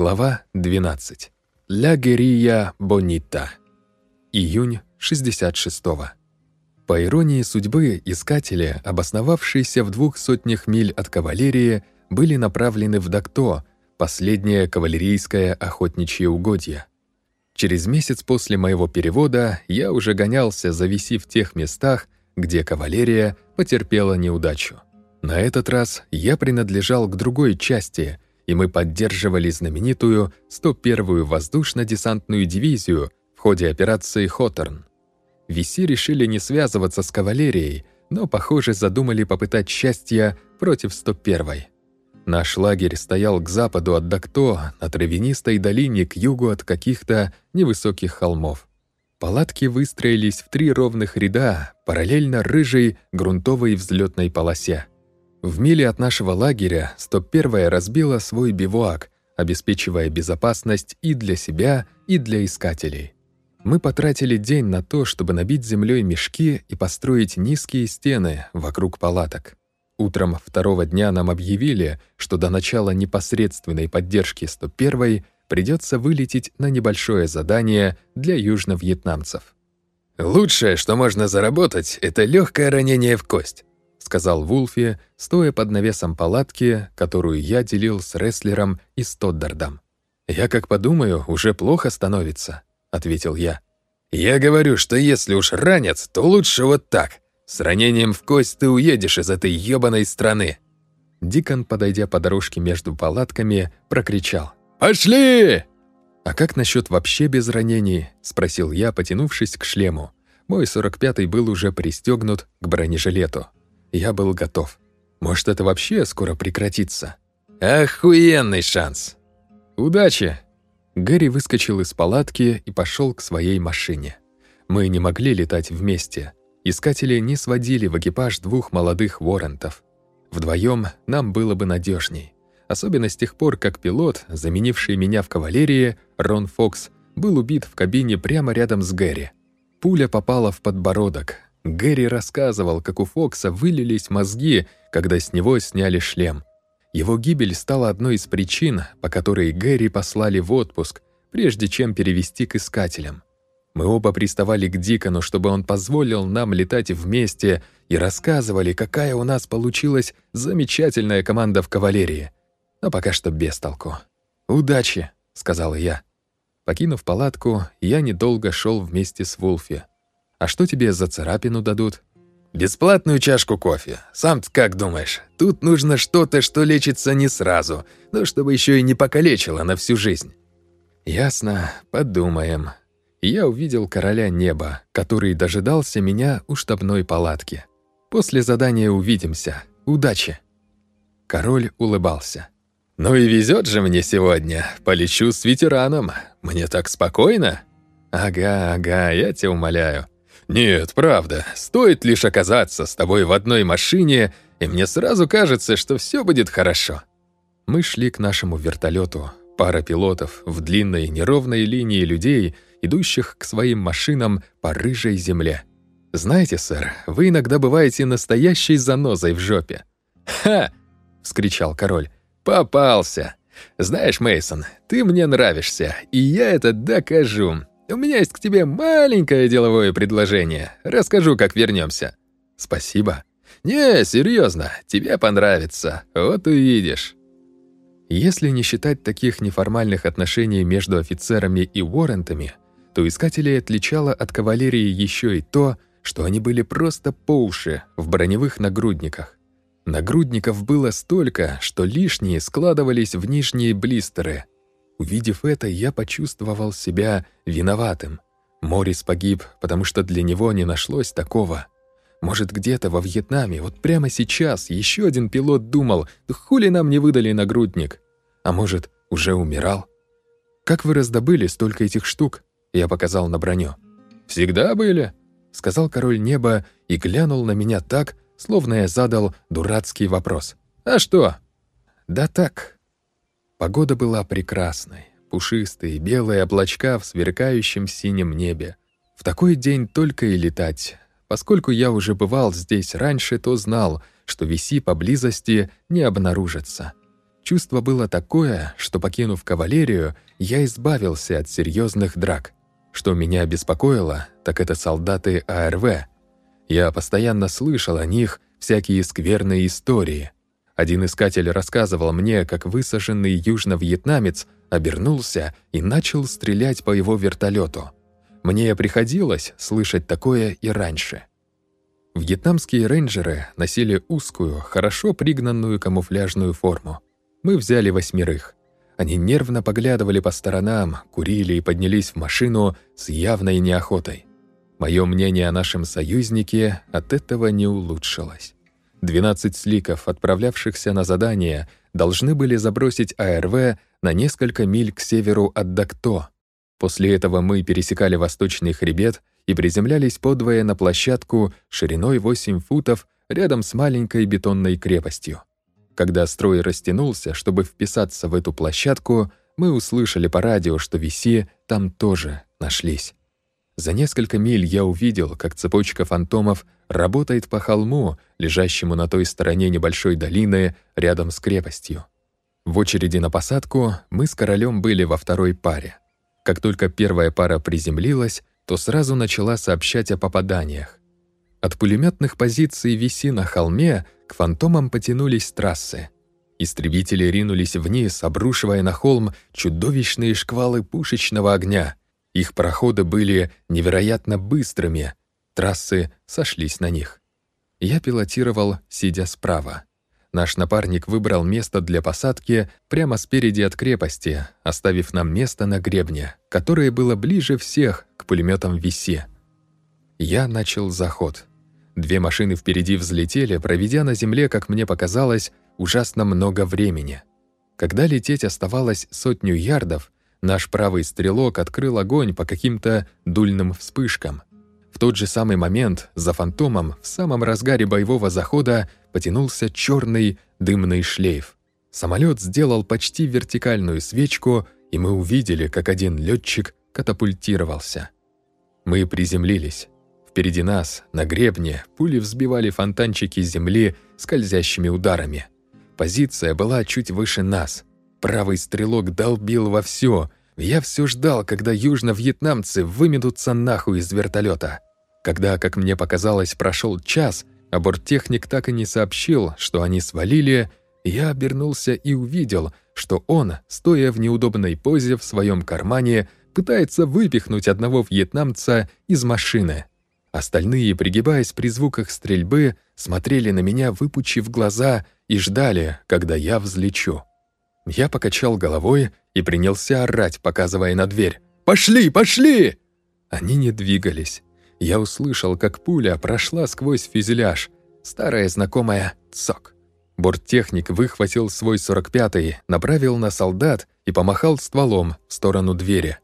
Глава 12. Ля Герия Бонита. Июнь 66-го. По иронии судьбы, искатели, обосновавшиеся в двух сотнях миль от кавалерии, были направлены в Дакто, последнее кавалерийское охотничье угодье. Через месяц после моего перевода я уже гонялся за виси в тех местах, где кавалерия потерпела неудачу. На этот раз я принадлежал к другой части, и мы поддерживали знаменитую 101-ю воздушно-десантную дивизию в ходе операции «Хоторн». Виси решили не связываться с кавалерией, но, похоже, задумали попытать счастья против 101-й. Наш лагерь стоял к западу от Дакто, на травянистой долине к югу от каких-то невысоких холмов. Палатки выстроились в три ровных ряда, параллельно рыжей грунтовой взлетной полосе. В миле от нашего лагеря 101-я разбила свой бивуак, обеспечивая безопасность и для себя, и для искателей. Мы потратили день на то, чтобы набить землей мешки и построить низкие стены вокруг палаток. Утром второго дня нам объявили, что до начала непосредственной поддержки 101-й придется вылететь на небольшое задание для южно-вьетнамцев. «Лучшее, что можно заработать, это легкое ранение в кость сказал Вулфи, стоя под навесом палатки, которую я делил с рестлером и Стоддардом. «Я как подумаю, уже плохо становится», — ответил я. «Я говорю, что если уж ранец, то лучше вот так. С ранением в кость ты уедешь из этой ёбаной страны». Дикон, подойдя по дорожке между палатками, прокричал. «Пошли!» «А как насчет вообще без ранений?» — спросил я, потянувшись к шлему. Мой 45-й был уже пристегнут к бронежилету. Я был готов. Может, это вообще скоро прекратится? Охуенный шанс! Удачи! Гэри выскочил из палатки и пошел к своей машине. Мы не могли летать вместе. Искатели не сводили в экипаж двух молодых воррентов. Вдвоем нам было бы надежней. Особенно с тех пор, как пилот, заменивший меня в кавалерии, Рон Фокс, был убит в кабине прямо рядом с Гэри. Пуля попала в подбородок, Гэри рассказывал, как у Фокса вылились мозги, когда с него сняли шлем. Его гибель стала одной из причин, по которой Гэри послали в отпуск, прежде чем перевести к искателям. Мы оба приставали к Дикону, чтобы он позволил нам летать вместе и рассказывали, какая у нас получилась замечательная команда в кавалерии. Но пока что без толку. «Удачи», — сказала я. Покинув палатку, я недолго шел вместе с Вулфи. А что тебе за царапину дадут? Бесплатную чашку кофе. сам как думаешь? Тут нужно что-то, что лечится не сразу, но чтобы еще и не покалечило на всю жизнь. Ясно, подумаем. Я увидел короля неба, который дожидался меня у штабной палатки. После задания увидимся. Удачи. Король улыбался. «Ну и везет же мне сегодня. Полечу с ветераном. Мне так спокойно?» «Ага, ага, я тебя умоляю. «Нет, правда. Стоит лишь оказаться с тобой в одной машине, и мне сразу кажется, что все будет хорошо». Мы шли к нашему вертолету. Пара пилотов в длинной неровной линии людей, идущих к своим машинам по рыжей земле. «Знаете, сэр, вы иногда бываете настоящей занозой в жопе». «Ха!» — вскричал король. «Попался! Знаешь, Мейсон, ты мне нравишься, и я это докажу. У меня есть к тебе маленькое деловое предложение. Расскажу, как вернемся. Спасибо. Не, серьезно, тебе понравится. Вот увидишь. Если не считать таких неформальных отношений между офицерами и уоррентами, то искателей отличало от кавалерии еще и то, что они были просто по уши в броневых нагрудниках. Нагрудников было столько, что лишние складывались в нижние блистеры, Увидев это, я почувствовал себя виноватым. Морис погиб, потому что для него не нашлось такого. Может, где-то во Вьетнаме, вот прямо сейчас, еще один пилот думал, хули нам не выдали нагрудник? А может, уже умирал? «Как вы раздобыли столько этих штук?» Я показал на броню. «Всегда были», — сказал король неба и глянул на меня так, словно я задал дурацкий вопрос. «А что?» «Да так», Погода была прекрасной. Пушистые белые облачка в сверкающем синем небе. В такой день только и летать. Поскольку я уже бывал здесь раньше, то знал, что виси поблизости не обнаружится. Чувство было такое, что, покинув кавалерию, я избавился от серьезных драк. Что меня беспокоило, так это солдаты АРВ. Я постоянно слышал о них всякие скверные истории. Один искатель рассказывал мне, как высаженный южно-вьетнамец обернулся и начал стрелять по его вертолету. Мне приходилось слышать такое и раньше. Вьетнамские рейнджеры носили узкую, хорошо пригнанную камуфляжную форму. Мы взяли восьмерых. Они нервно поглядывали по сторонам, курили и поднялись в машину с явной неохотой. Мое мнение о нашем союзнике от этого не улучшилось. 12 сликов, отправлявшихся на задание, должны были забросить АРВ на несколько миль к северу от Дакто. После этого мы пересекали восточный хребет и приземлялись подвое на площадку шириной 8 футов рядом с маленькой бетонной крепостью. Когда строй растянулся, чтобы вписаться в эту площадку, мы услышали по радио, что Виси там тоже нашлись. За несколько миль я увидел, как цепочка фантомов работает по холму, лежащему на той стороне небольшой долины рядом с крепостью. В очереди на посадку мы с королем были во второй паре. Как только первая пара приземлилась, то сразу начала сообщать о попаданиях. От пулеметных позиций Виси на холме к фантомам потянулись трассы. Истребители ринулись вниз, обрушивая на холм чудовищные шквалы пушечного огня. Их проходы были невероятно быстрыми, трассы сошлись на них. Я пилотировал, сидя справа. Наш напарник выбрал место для посадки прямо спереди от крепости, оставив нам место на гребне, которое было ближе всех к пулеметам Висе. Я начал заход — Две машины впереди взлетели, проведя на земле, как мне показалось, ужасно много времени. Когда лететь оставалось сотню ярдов, наш правый стрелок открыл огонь по каким-то дульным вспышкам. В тот же самый момент за фантомом в самом разгаре боевого захода потянулся черный дымный шлейф. Самолет сделал почти вертикальную свечку, и мы увидели, как один летчик катапультировался. Мы приземлились. Впереди нас, на гребне, пули взбивали фонтанчики земли скользящими ударами. Позиция была чуть выше нас. Правый стрелок долбил во все. Я все ждал, когда южно-вьетнамцы выметутся нахуй из вертолета. Когда, как мне показалось, прошел час, а борттехник так и не сообщил, что они свалили, я обернулся и увидел, что он, стоя в неудобной позе в своем кармане, пытается выпихнуть одного вьетнамца из машины. Остальные, пригибаясь при звуках стрельбы, смотрели на меня, выпучив глаза, и ждали, когда я взлечу. Я покачал головой и принялся орать, показывая на дверь. «Пошли, пошли!» Они не двигались. Я услышал, как пуля прошла сквозь фюзеляж. Старая знакомая «цок». Борттехник выхватил свой 45-й, направил на солдат и помахал стволом в сторону двери.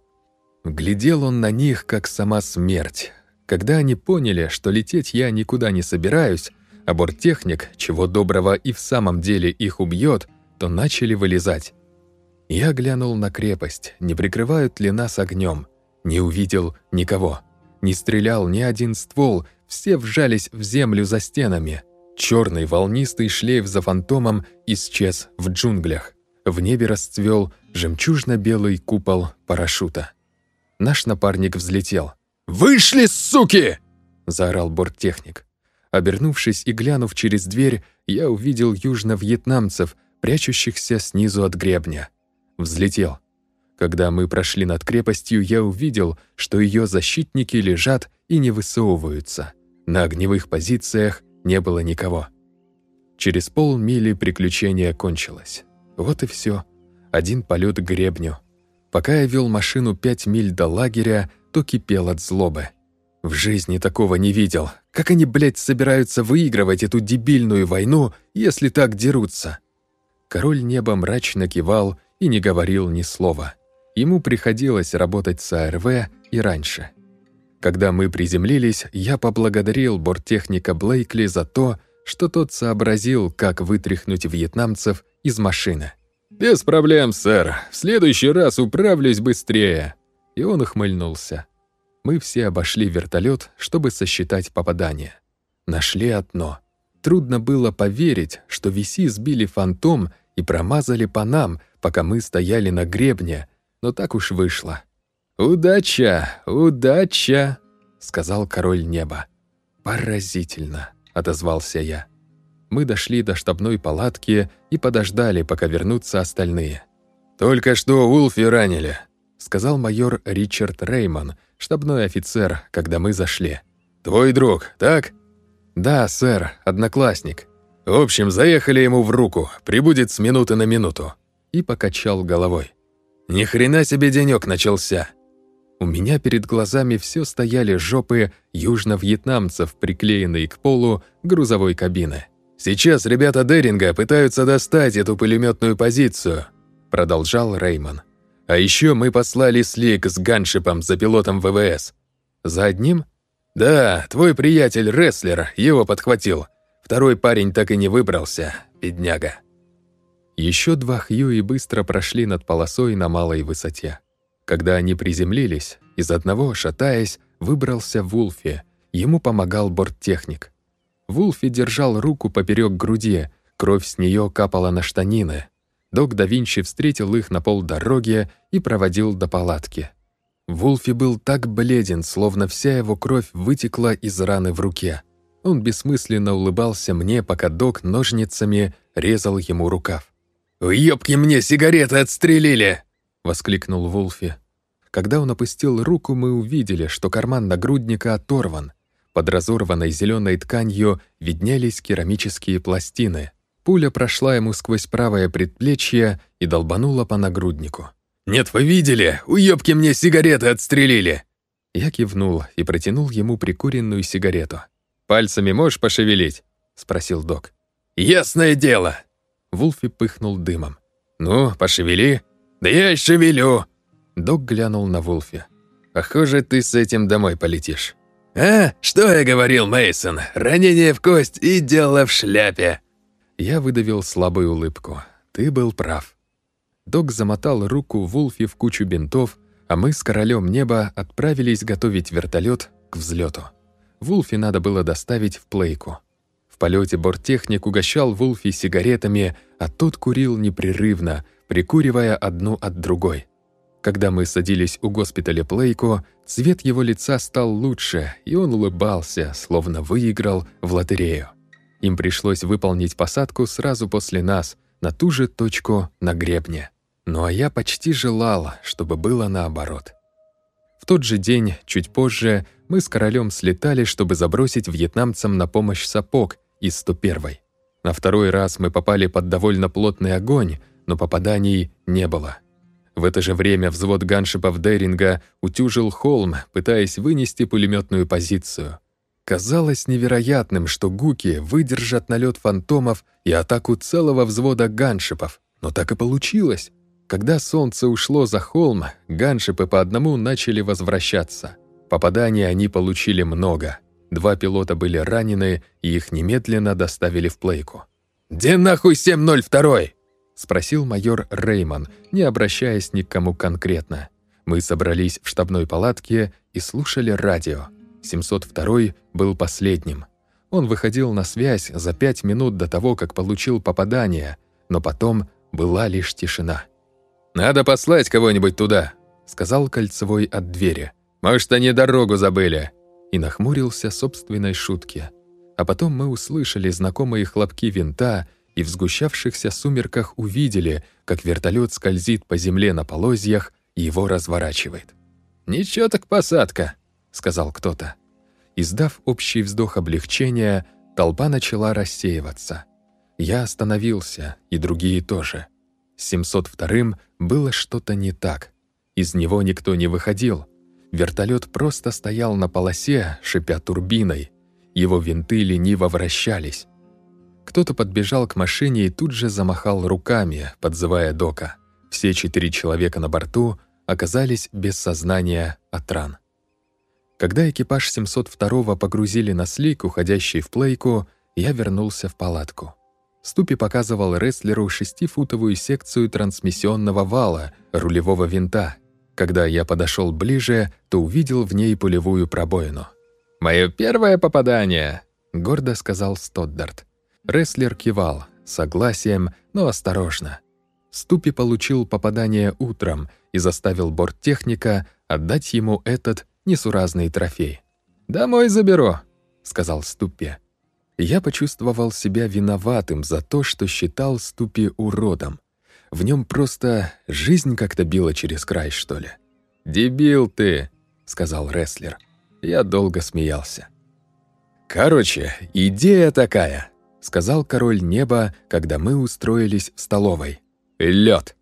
Глядел он на них, как сама смерть, когда они поняли, что лететь я никуда не собираюсь, а борттехник, чего доброго и в самом деле их убьет, то начали вылезать. Я глянул на крепость, не прикрывают ли нас огнем. Не увидел никого. Не стрелял ни один ствол, все вжались в землю за стенами. Черный волнистый шлейф за фантомом исчез в джунглях. В небе расцвел жемчужно-белый купол парашюта. Наш напарник взлетел. «Вышли, суки!» — заорал борттехник. Обернувшись и глянув через дверь, я увидел южно-вьетнамцев, прячущихся снизу от гребня. Взлетел. Когда мы прошли над крепостью, я увидел, что ее защитники лежат и не высовываются. На огневых позициях не было никого. Через полмили приключение кончилось. Вот и все. Один полет к гребню. Пока я вел машину пять миль до лагеря, то кипел от злобы. В жизни такого не видел. Как они, блядь, собираются выигрывать эту дебильную войну, если так дерутся? Король неба мрачно кивал и не говорил ни слова. Ему приходилось работать с АРВ и раньше. Когда мы приземлились, я поблагодарил борттехника Блейкли за то, что тот сообразил, как вытряхнуть вьетнамцев из машины. «Без проблем, сэр. В следующий раз управлюсь быстрее», и он ухмыльнулся. Мы все обошли вертолет, чтобы сосчитать попадания. Нашли одно. Трудно было поверить, что Виси сбили фантом и промазали по нам, пока мы стояли на гребне, но так уж вышло. «Удача! Удача!» — сказал король неба. «Поразительно!» — отозвался я. Мы дошли до штабной палатки и подождали, пока вернутся остальные. «Только что Улфи ранили», — сказал майор Ричард Рейман, штабной офицер, когда мы зашли. «Твой друг, так?» «Да, сэр, одноклассник». «В общем, заехали ему в руку, прибудет с минуты на минуту». И покачал головой. «Ни хрена себе денёк начался!» У меня перед глазами все стояли жопы южно-вьетнамцев, приклеенные к полу грузовой кабины. «Сейчас ребята Деринга пытаются достать эту пулеметную позицию», продолжал Реймон. «А еще мы послали слик с ганшипом за пилотом ВВС». «За одним?» «Да, твой приятель Рестлер его подхватил. Второй парень так и не выбрался, бедняга». Еще два Хьюи быстро прошли над полосой на малой высоте. Когда они приземлились, из одного, шатаясь, выбрался Вулфи. Ему помогал борттехник. Вулфи держал руку поперек груди, кровь с нее капала на штанины. Док да Винчи встретил их на полдороги и проводил до палатки. Вулфи был так бледен, словно вся его кровь вытекла из раны в руке. Он бессмысленно улыбался мне, пока док ножницами резал ему рукав. «Уёбки мне сигареты отстрелили!» воскликнул Вулфи. Когда он опустил руку, мы увидели, что карман нагрудника оторван. Под разорванной зеленой тканью виднелись керамические пластины. Пуля прошла ему сквозь правое предплечье и долбанула по нагруднику. «Нет, вы видели? Уёбки мне сигареты отстрелили!» Я кивнул и протянул ему прикуренную сигарету. «Пальцами можешь пошевелить?» — спросил док. «Ясное дело!» Вулфи пыхнул дымом. «Ну, пошевели!» «Да я и шевелю!» Док глянул на Вулфи. «Похоже, ты с этим домой полетишь». «А? Что я говорил, Мейсон? Ранение в кость и дело в шляпе!» Я выдавил слабую улыбку. «Ты был прав». Док замотал руку Вулфи в кучу бинтов, а мы с королем неба отправились готовить вертолет к взлету. Вулфи надо было доставить в плейку. В полете борттехник угощал Вулфи сигаретами, а тот курил непрерывно, прикуривая одну от другой. Когда мы садились у госпиталя Плейко, цвет его лица стал лучше, и он улыбался, словно выиграл в лотерею. Им пришлось выполнить посадку сразу после нас, на ту же точку на гребне. Ну а я почти желал, чтобы было наоборот. В тот же день, чуть позже, мы с королем слетали, чтобы забросить вьетнамцам на помощь сапог из 101-й. На второй раз мы попали под довольно плотный огонь, но попаданий не было. В это же время взвод ганшипов Деринга утюжил холм, пытаясь вынести пулеметную позицию. Казалось невероятным, что гуки выдержат налет фантомов и атаку целого взвода ганшипов, но так и получилось. Когда солнце ушло за холм, ганшипы по одному начали возвращаться. Попаданий они получили много. Два пилота были ранены, и их немедленно доставили в плейку. «Где нахуй 702?» — спросил майор Рейман, не обращаясь ни к кому конкретно. Мы собрались в штабной палатке и слушали радио. 702 был последним. Он выходил на связь за пять минут до того, как получил попадание, но потом была лишь тишина. «Надо послать кого-нибудь туда», — сказал Кольцевой от двери. «Может, они дорогу забыли?» И нахмурился собственной шутке. А потом мы услышали знакомые хлопки винта и в сгущавшихся сумерках увидели, как вертолет скользит по земле на полозьях и его разворачивает. «Ничего так посадка», — сказал кто-то. Издав общий вздох облегчения, толпа начала рассеиваться. Я остановился, и другие тоже. С 702-м было что-то не так. Из него никто не выходил. Вертолет просто стоял на полосе, шипя турбиной. Его винты лениво вращались. Кто-то подбежал к машине и тут же замахал руками, подзывая Дока. Все четыре человека на борту оказались без сознания от ран. Когда экипаж 702-го погрузили на слик, уходящий в плейку, я вернулся в палатку. Ступи показывал рестлеру шестифутовую секцию трансмиссионного вала, рулевого винта. Когда я подошел ближе, то увидел в ней пулевую пробоину. «Мое первое попадание!» — гордо сказал Стоддарт. Рестлер кивал. согласием, но осторожно. Ступи получил попадание утром и заставил борттехника отдать ему этот несуразный трофей. «Домой заберу», — сказал Ступи. Я почувствовал себя виноватым за то, что считал Ступи уродом. В нем просто жизнь как-то била через край, что ли. «Дебил ты», — сказал рестлер. Я долго смеялся. «Короче, идея такая», — сказал король неба, когда мы устроились в столовой. Лед.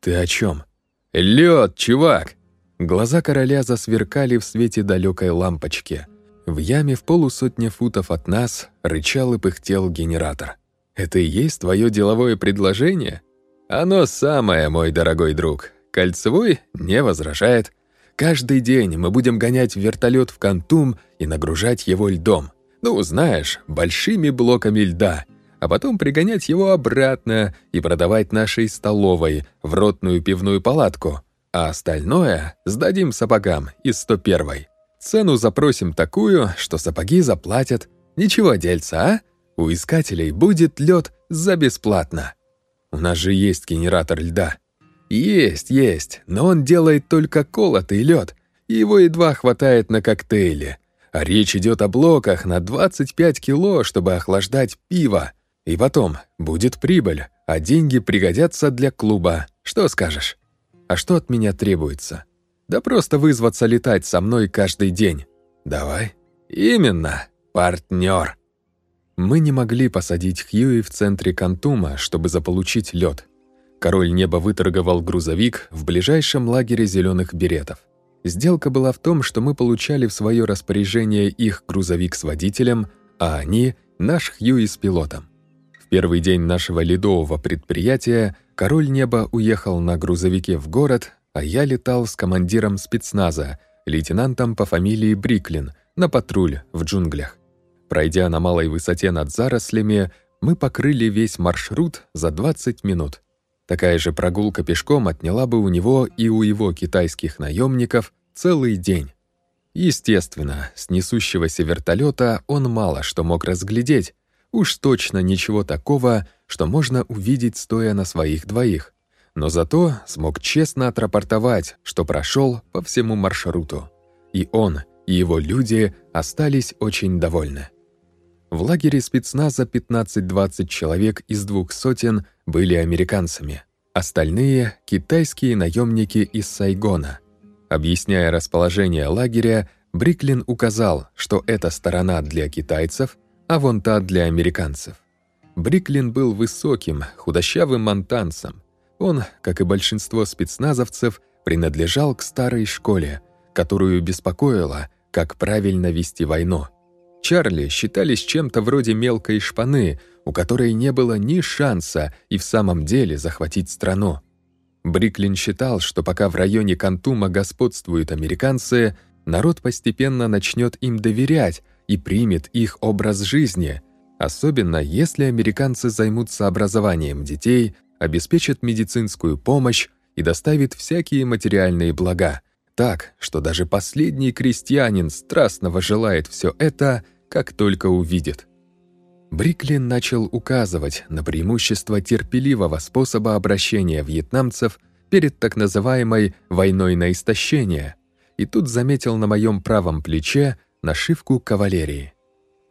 «Ты о чем? Лед, чувак!» Глаза короля засверкали в свете далекой лампочки. В яме в полусотне футов от нас рычал и пыхтел генератор. «Это и есть твое деловое предложение?» «Оно самое, мой дорогой друг. Кольцевой не возражает. Каждый день мы будем гонять вертолет в Кантум и нагружать его льдом. Ну, знаешь, большими блоками льда, а потом пригонять его обратно и продавать нашей столовой в ротную пивную палатку, а остальное сдадим сапогам из 101-й. Цену запросим такую, что сапоги заплатят. Ничего дельца, а? У искателей будет лед за бесплатно. У нас же есть генератор льда. Есть, есть, но он делает только колотый лед, и его едва хватает на коктейли. А речь идет о блоках на 25 кило, чтобы охлаждать пиво. И потом, будет прибыль, а деньги пригодятся для клуба. Что скажешь? А что от меня требуется? Да просто вызваться летать со мной каждый день. Давай. Именно, партнер. Мы не могли посадить Хьюи в центре Кантума, чтобы заполучить лед. Король неба выторговал грузовик в ближайшем лагере зеленых беретов. Сделка была в том, что мы получали в свое распоряжение их грузовик с водителем, а они — наш Хьюи с пилотом. В первый день нашего ледового предприятия король неба уехал на грузовике в город, а я летал с командиром спецназа, лейтенантом по фамилии Бриклин, на патруль в джунглях. Пройдя на малой высоте над зарослями, мы покрыли весь маршрут за 20 минут. Такая же прогулка пешком отняла бы у него и у его китайских наемников целый день. Естественно, с несущегося вертолета он мало что мог разглядеть, уж точно ничего такого, что можно увидеть, стоя на своих двоих. Но зато смог честно отрапортовать, что прошел по всему маршруту. И он, и его люди остались очень довольны. В лагере спецназа 15-20 человек из двух сотен были американцами. Остальные — китайские наемники из Сайгона. Объясняя расположение лагеря, Бриклин указал, что эта сторона для китайцев, а вон та для американцев. Бриклин был высоким, худощавым монтанцем. Он, как и большинство спецназовцев, принадлежал к старой школе, которую беспокоило, как правильно вести войну — Чарли считались чем-то вроде мелкой шпаны, у которой не было ни шанса и в самом деле захватить страну. Бриклин считал, что пока в районе Кантума господствуют американцы, народ постепенно начнет им доверять и примет их образ жизни, особенно если американцы займутся образованием детей, обеспечат медицинскую помощь и доставят всякие материальные блага, так, что даже последний крестьянин страстно желает все это как только увидит. Бриклин начал указывать на преимущество терпеливого способа обращения вьетнамцев перед так называемой «войной на истощение», и тут заметил на моем правом плече нашивку кавалерии.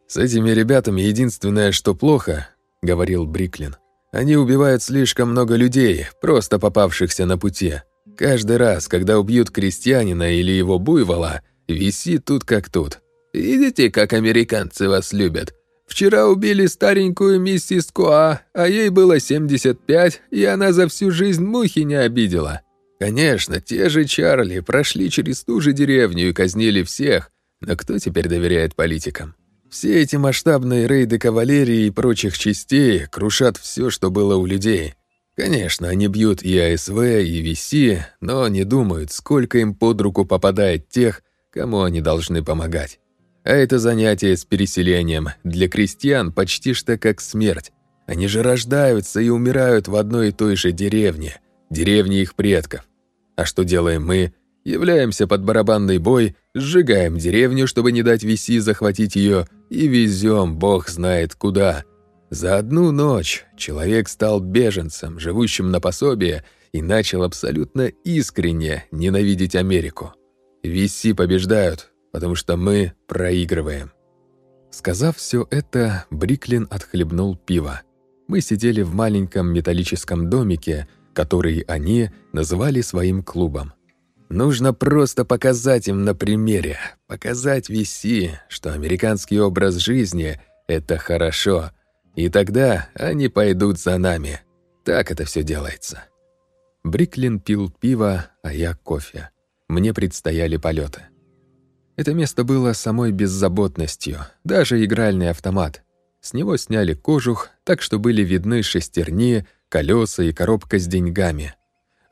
«С этими ребятами единственное, что плохо», — говорил Бриклин, «они убивают слишком много людей, просто попавшихся на пути. Каждый раз, когда убьют крестьянина или его буйвола, виси тут как тут. Видите, как американцы вас любят? Вчера убили старенькую миссис Коа, а ей было 75, и она за всю жизнь мухи не обидела. Конечно, те же Чарли прошли через ту же деревню и казнили всех, но кто теперь доверяет политикам? Все эти масштабные рейды кавалерии и прочих частей крушат все, что было у людей. Конечно, они бьют и АСВ, и ВС, но не думают, сколько им под руку попадает тех, кому они должны помогать. А это занятие с переселением для крестьян почти что как смерть. Они же рождаются и умирают в одной и той же деревне, деревне их предков. А что делаем мы? Являемся под барабанный бой, сжигаем деревню, чтобы не дать Виси захватить ее, и везем бог знает куда. За одну ночь человек стал беженцем, живущим на пособие, и начал абсолютно искренне ненавидеть Америку. Виси побеждают, потому что мы проигрываем. Сказав все это, Бриклин отхлебнул пиво. Мы сидели в маленьком металлическом домике, который они называли своим клубом. Нужно просто показать им на примере, показать Виси, что американский образ жизни — это хорошо, и тогда они пойдут за нами. Так это все делается. Бриклин пил пиво, а я кофе. Мне предстояли полеты. Это место было самой беззаботностью, даже игральный автомат. С него сняли кожух, так что были видны шестерни, колеса и коробка с деньгами.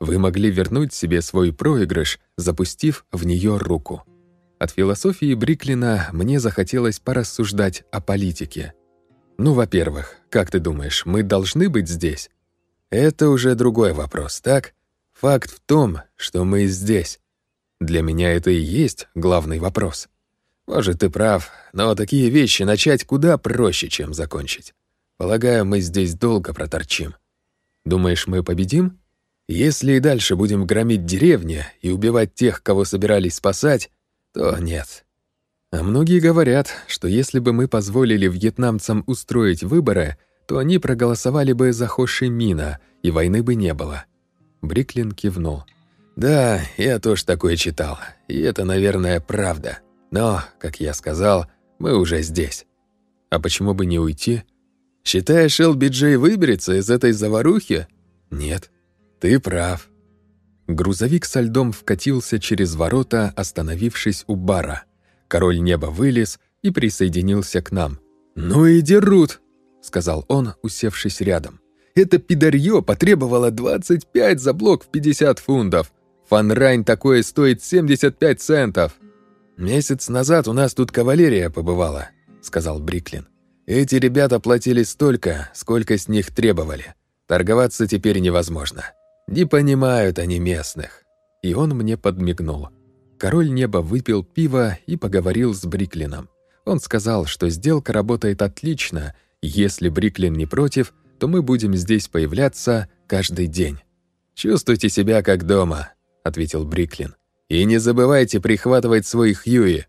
Вы могли вернуть себе свой проигрыш, запустив в нее руку. От философии Бриклина мне захотелось порассуждать о политике. Ну, во-первых, как ты думаешь, мы должны быть здесь? Это уже другой вопрос, так? Факт в том, что мы здесь. Для меня это и есть главный вопрос. Может, ты прав, но такие вещи начать куда проще, чем закончить. Полагаю, мы здесь долго проторчим. Думаешь, мы победим? Если и дальше будем громить деревни и убивать тех, кого собирались спасать, то нет. А многие говорят, что если бы мы позволили вьетнамцам устроить выборы, то они проголосовали бы за Хо Ши Мина, и войны бы не было. Бриклин кивнул. Да, я тоже такое читал, и это, наверное, правда. Но, как я сказал, мы уже здесь. А почему бы не уйти? Считаешь, LBJ выберется из этой заварухи? Нет. Ты прав. Грузовик со льдом вкатился через ворота, остановившись у бара. Король неба вылез и присоединился к нам. «Ну и дерут!» — сказал он, усевшись рядом. «Это пидорье потребовало 25 за блок в 50 фунтов. Фанрайн такое стоит 75 центов». «Месяц назад у нас тут кавалерия побывала», — сказал Бриклин. «Эти ребята платили столько, сколько с них требовали. Торговаться теперь невозможно. Не понимают они местных». И он мне подмигнул. Король неба выпил пиво и поговорил с Бриклином. Он сказал, что сделка работает отлично, если Бриклин не против, то мы будем здесь появляться каждый день. «Чувствуйте себя как дома», — ответил Бриклин. И не забывайте прихватывать свой Хьюи.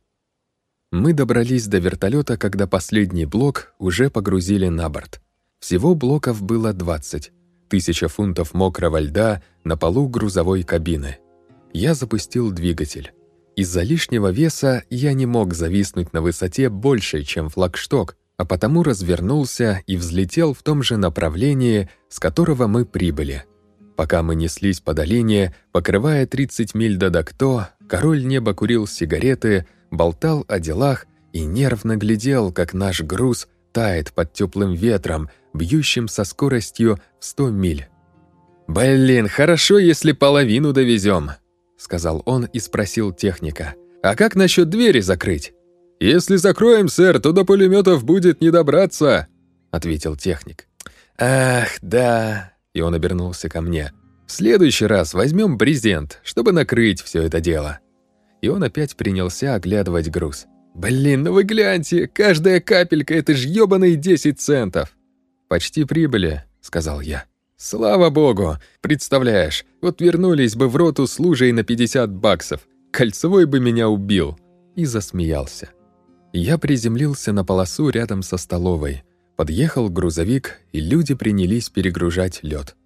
Мы добрались до вертолета, когда последний блок уже погрузили на борт. Всего блоков было 20. Тысяча фунтов мокрого льда на полу грузовой кабины. Я запустил двигатель. Из-за лишнего веса я не мог зависнуть на высоте больше, чем флагшток, а потому развернулся и взлетел в том же направлении, с которого мы прибыли. Пока мы неслись по долине, покрывая 30 миль до Дакто, король неба курил сигареты, болтал о делах и нервно глядел, как наш груз тает под теплым ветром, бьющим со скоростью в 100 миль. «Блин, хорошо, если половину довезем», — сказал он и спросил техника. «А как насчет двери закрыть?» «Если закроем, сэр, то до пулеметов будет не добраться», — ответил техник. «Ах, да», и он обернулся ко мне. «В следующий раз возьмем брезент, чтобы накрыть все это дело». И он опять принялся оглядывать груз. «Блин, ну вы гляньте, каждая капелька — это ж ёбаные 10 центов!» «Почти прибыли», — сказал я. «Слава богу! Представляешь, вот вернулись бы в роту с лужей на 50 баксов. Кольцевой бы меня убил!» И засмеялся. Я приземлился на полосу рядом со столовой. Подъехал грузовик, и люди принялись перегружать лед.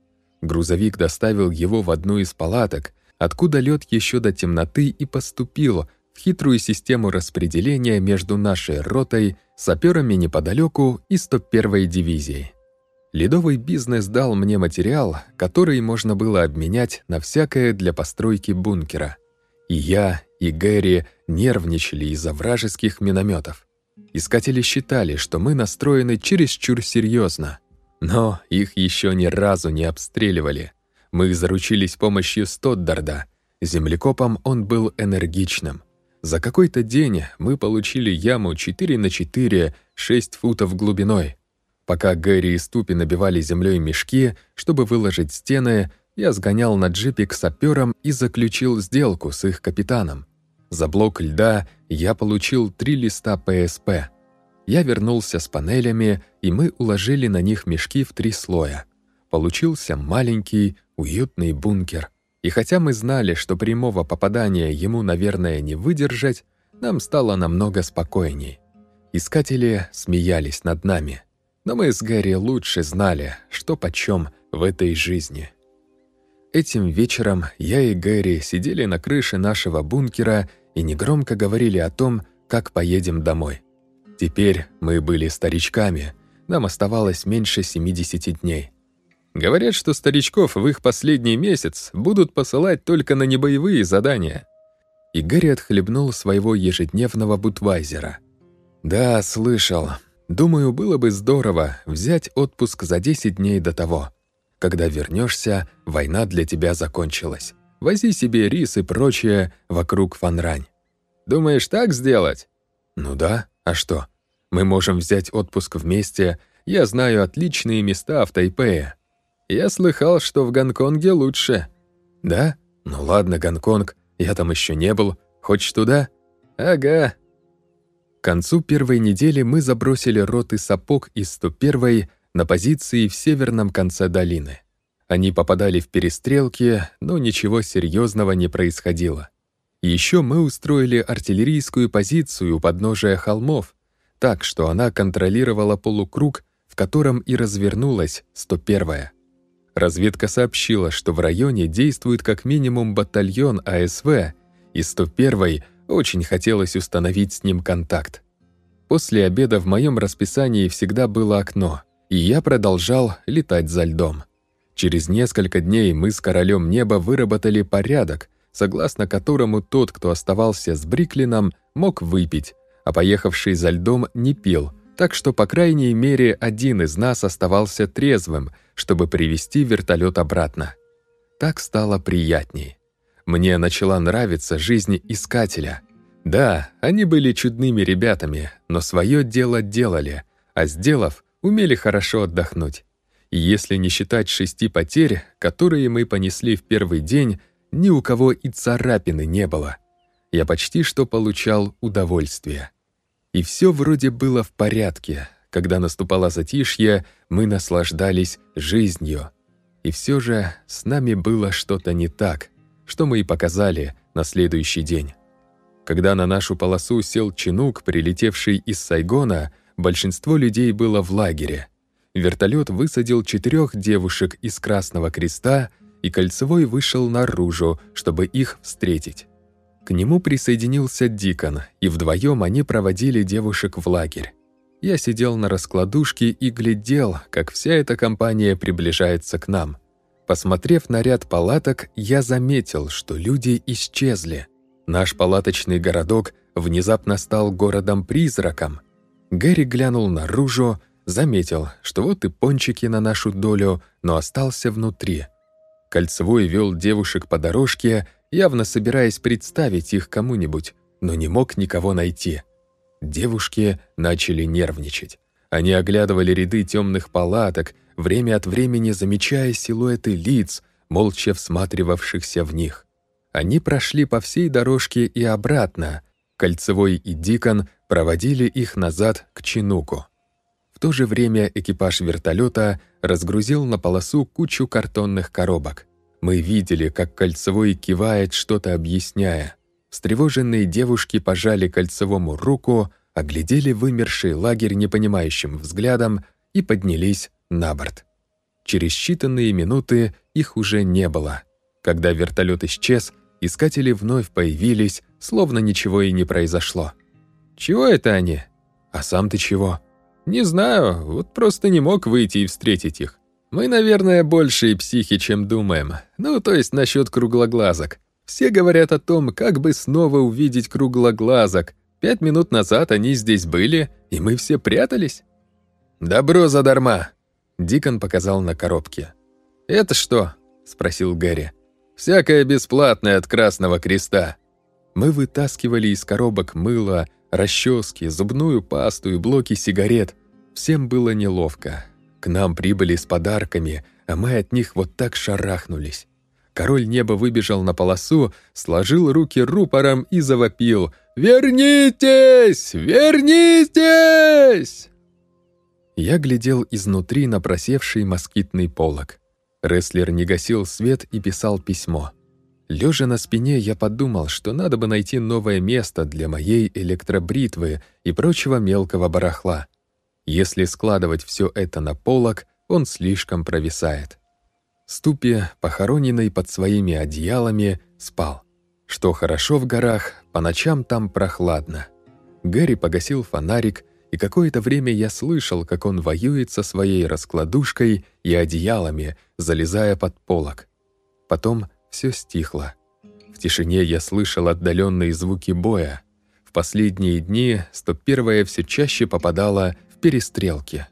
Грузовик доставил его в одну из палаток, откуда лед еще до темноты и поступил в хитрую систему распределения между нашей ротой, саперами неподалеку и 101-й дивизией. Ледовый бизнес дал мне материал, который можно было обменять на всякое для постройки бункера. И я, и Гэри нервничали из-за вражеских минометов. Искатели считали, что мы настроены чересчур серьезно, но их еще ни разу не обстреливали. Мы заручились помощью Стоддарда. Землекопом он был энергичным. За какой-то день мы получили яму 4 на 4, 6 футов глубиной. Пока Гэри и Ступи набивали землей мешки, чтобы выложить стены, я сгонял на джипе к саперам и заключил сделку с их капитаном. За блок льда я получил три листа ПСП. Я вернулся с панелями, и мы уложили на них мешки в три слоя. Получился маленький, уютный бункер. И хотя мы знали, что прямого попадания ему, наверное, не выдержать, нам стало намного спокойней. Искатели смеялись над нами. Но мы с Гэри лучше знали, что почем в этой жизни. Этим вечером я и Гэри сидели на крыше нашего бункера и негромко говорили о том, как поедем домой. Теперь мы были старичками, нам оставалось меньше 70 дней. Говорят, что старичков в их последний месяц будут посылать только на небоевые задания. И Гэри отхлебнул своего ежедневного бутвайзера. «Да, слышал. Думаю, было бы здорово взять отпуск за 10 дней до того. Когда вернешься, война для тебя закончилась. Вози себе рис и прочее вокруг Фанрань. Думаешь, так сделать? Ну да, а что? Мы можем взять отпуск вместе. Я знаю отличные места в Тайпее. Я слыхал, что в Гонконге лучше. Да? Ну ладно, Гонконг. Я там еще не был. Хочешь туда? Ага. К концу первой недели мы забросили роты сапог из 101 на позиции в северном конце долины. Они попадали в перестрелки, но ничего серьезного не происходило. Еще мы устроили артиллерийскую позицию у подножия холмов, так что она контролировала полукруг, в котором и развернулась 101-я. Разведка сообщила, что в районе действует как минимум батальон АСВ, и 101-й очень хотелось установить с ним контакт. После обеда в моем расписании всегда было окно — и я продолжал летать за льдом. Через несколько дней мы с Королем Неба выработали порядок, согласно которому тот, кто оставался с Бриклином, мог выпить, а поехавший за льдом не пил, так что, по крайней мере, один из нас оставался трезвым, чтобы привести вертолет обратно. Так стало приятней. Мне начала нравиться жизнь искателя. Да, они были чудными ребятами, но свое дело делали, а сделав, умели хорошо отдохнуть. И если не считать шести потерь, которые мы понесли в первый день, ни у кого и царапины не было. Я почти что получал удовольствие. И все вроде было в порядке. Когда наступало затишье, мы наслаждались жизнью. И все же с нами было что-то не так, что мы и показали на следующий день. Когда на нашу полосу сел чинук, прилетевший из Сайгона, большинство людей было в лагере. Вертолет высадил четырех девушек из Красного Креста, и Кольцевой вышел наружу, чтобы их встретить. К нему присоединился Дикон, и вдвоем они проводили девушек в лагерь. Я сидел на раскладушке и глядел, как вся эта компания приближается к нам. Посмотрев на ряд палаток, я заметил, что люди исчезли. Наш палаточный городок внезапно стал городом-призраком. Гэри глянул наружу, заметил, что вот и пончики на нашу долю, но остался внутри. Кольцевой вел девушек по дорожке, явно собираясь представить их кому-нибудь, но не мог никого найти. Девушки начали нервничать. Они оглядывали ряды темных палаток, время от времени замечая силуэты лиц, молча всматривавшихся в них. Они прошли по всей дорожке и обратно. Кольцевой и Дикон проводили их назад к Чинуку. В то же время экипаж вертолета разгрузил на полосу кучу картонных коробок. Мы видели, как Кольцевой кивает, что-то объясняя. Встревоженные девушки пожали Кольцевому руку, оглядели вымерший лагерь непонимающим взглядом и поднялись на борт. Через считанные минуты их уже не было. Когда вертолет исчез, искатели вновь появились, словно ничего и не произошло. «Чего это они?» «А сам ты чего?» «Не знаю, вот просто не мог выйти и встретить их. Мы, наверное, большие психи, чем думаем. Ну, то есть насчет круглоглазок. Все говорят о том, как бы снова увидеть круглоглазок. Пять минут назад они здесь были, и мы все прятались». «Добро задарма!» Дикон показал на коробке. «Это что?» — спросил Гэри. «Всякое бесплатное от Красного Креста». Мы вытаскивали из коробок мыло, расчески, зубную пасту и блоки сигарет. Всем было неловко. К нам прибыли с подарками, а мы от них вот так шарахнулись. Король неба выбежал на полосу, сложил руки рупором и завопил «Вернитесь! Вернитесь!» Я глядел изнутри на просевший москитный полог. Рестлер не гасил свет и писал письмо. Лежа на спине, я подумал, что надо бы найти новое место для моей электробритвы и прочего мелкого барахла. Если складывать все это на полок, он слишком провисает. Ступи, похороненный под своими одеялами, спал. Что хорошо в горах, по ночам там прохладно. Гэри погасил фонарик, и какое-то время я слышал, как он воюет со своей раскладушкой и одеялами, залезая под полок. Потом все стихло. В тишине я слышал отдаленные звуки боя. В последние дни 101-я все чаще попадала в перестрелки.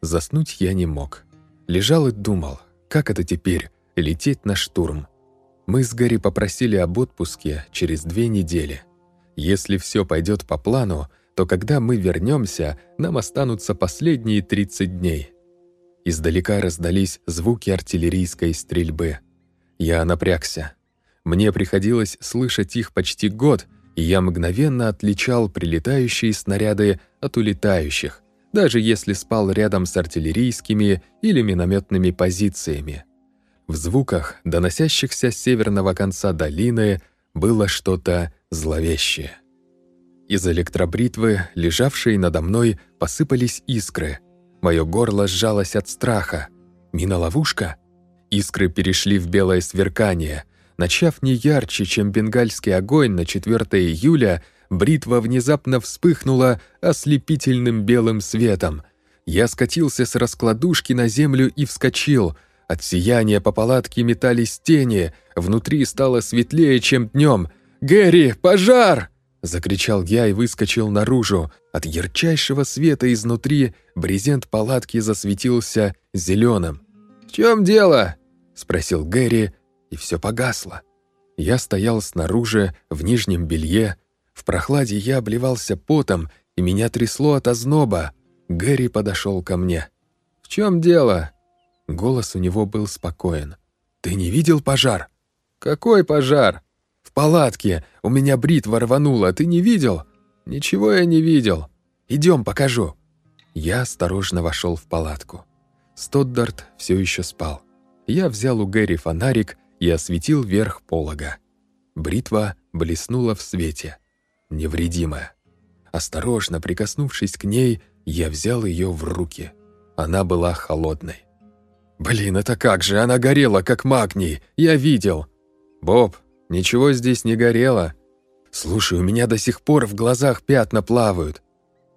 Заснуть я не мог. Лежал и думал, как это теперь — лететь на штурм. Мы с Гарри попросили об отпуске через две недели. Если все пойдет по плану, то когда мы вернемся, нам останутся последние 30 дней. Издалека раздались звуки артиллерийской стрельбы. Я напрягся. Мне приходилось слышать их почти год, и я мгновенно отличал прилетающие снаряды от улетающих, даже если спал рядом с артиллерийскими или минометными позициями. В звуках, доносящихся с северного конца долины, было что-то зловещее. Из электробритвы, лежавшей надо мной, посыпались искры. Мое горло сжалось от страха. Мина-ловушка? Искры перешли в белое сверкание. Начав не ярче, чем бенгальский огонь на 4 июля, бритва внезапно вспыхнула ослепительным белым светом. Я скатился с раскладушки на землю и вскочил — от сияния по палатке метались тени, внутри стало светлее, чем днем. «Гэри, пожар!» — закричал я и выскочил наружу. От ярчайшего света изнутри брезент палатки засветился зеленым. «В чем дело?» — спросил Гэри, и все погасло. Я стоял снаружи, в нижнем белье. В прохладе я обливался потом, и меня трясло от озноба. Гэри подошел ко мне. «В чем дело?» Голос у него был спокоен. «Ты не видел пожар?» «Какой пожар?» «В палатке. У меня бритва рванула. Ты не видел?» «Ничего я не видел. Идем, покажу». Я осторожно вошел в палатку. Стоддарт все еще спал. Я взял у Гэри фонарик и осветил верх полога. Бритва блеснула в свете. Невредимая. Осторожно прикоснувшись к ней, я взял ее в руки. Она была холодной. «Блин, это как же, она горела, как магний, я видел». «Боб, ничего здесь не горело». «Слушай, у меня до сих пор в глазах пятна плавают».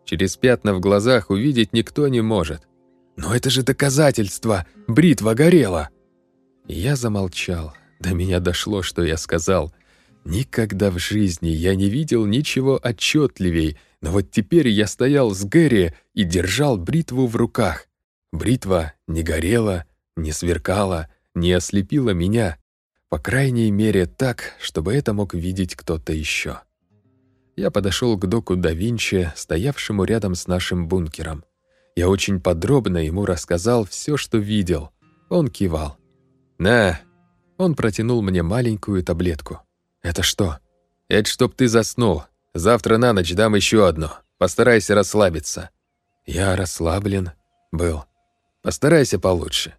«Через пятна в глазах увидеть никто не может». «Но это же доказательство, бритва горела». Я замолчал. До меня дошло, что я сказал. Никогда в жизни я не видел ничего отчетливей, но вот теперь я стоял с Гэри и держал бритву в руках. Бритва не горела, не сверкала, не ослепила меня, по крайней мере так, чтобы это мог видеть кто-то еще. Я подошел к доку да Винчи, стоявшему рядом с нашим бункером. Я очень подробно ему рассказал все, что видел. Он кивал. «На!» Он протянул мне маленькую таблетку. «Это что?» «Это чтоб ты заснул. Завтра на ночь дам еще одну. Постарайся расслабиться». «Я расслаблен. Был. Постарайся получше.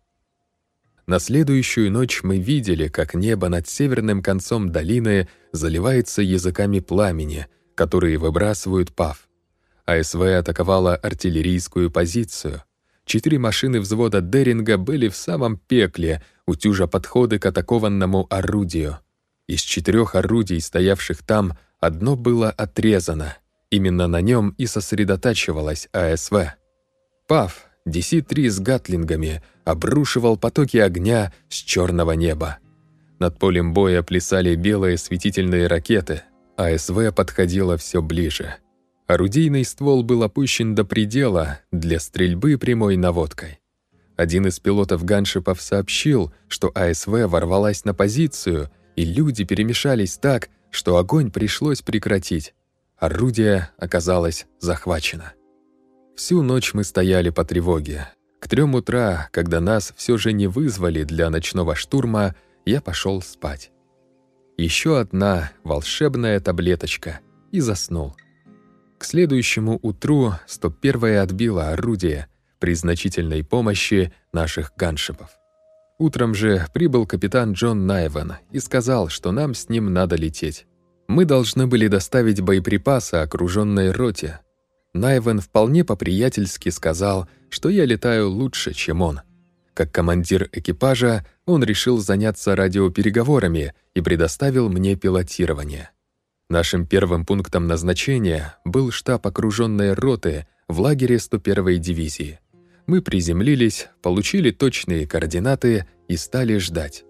На следующую ночь мы видели, как небо над северным концом долины заливается языками пламени, которые выбрасывают ПАВ. АСВ атаковала артиллерийскую позицию. Четыре машины взвода Деринга были в самом пекле, утюжа подходы к атакованному орудию. Из четырех орудий, стоявших там, одно было отрезано. Именно на нем и сосредотачивалась АСВ. ПАВ, DC-3 с гатлингами обрушивал потоки огня с черного неба. Над полем боя плясали белые светительные ракеты, АСВ подходила все ближе. Орудийный ствол был опущен до предела для стрельбы прямой наводкой. Один из пилотов ганшипов сообщил, что АСВ ворвалась на позицию, и люди перемешались так, что огонь пришлось прекратить. Орудие оказалось захвачено. Всю ночь мы стояли по тревоге. К трем утра, когда нас все же не вызвали для ночного штурма, я пошел спать. Еще одна волшебная таблеточка. и заснул. К следующему утру 101-я отбила орудие при значительной помощи наших ганшипов. Утром же прибыл капитан Джон Найвен и сказал, что нам с ним надо лететь. Мы должны были доставить боеприпасы окруженной роте. Найвен вполне по-приятельски сказал, что я летаю лучше, чем он. Как командир экипажа, он решил заняться радиопереговорами и предоставил мне пилотирование. Нашим первым пунктом назначения был штаб окруженной роты в лагере 101-й дивизии. Мы приземлились, получили точные координаты и стали ждать.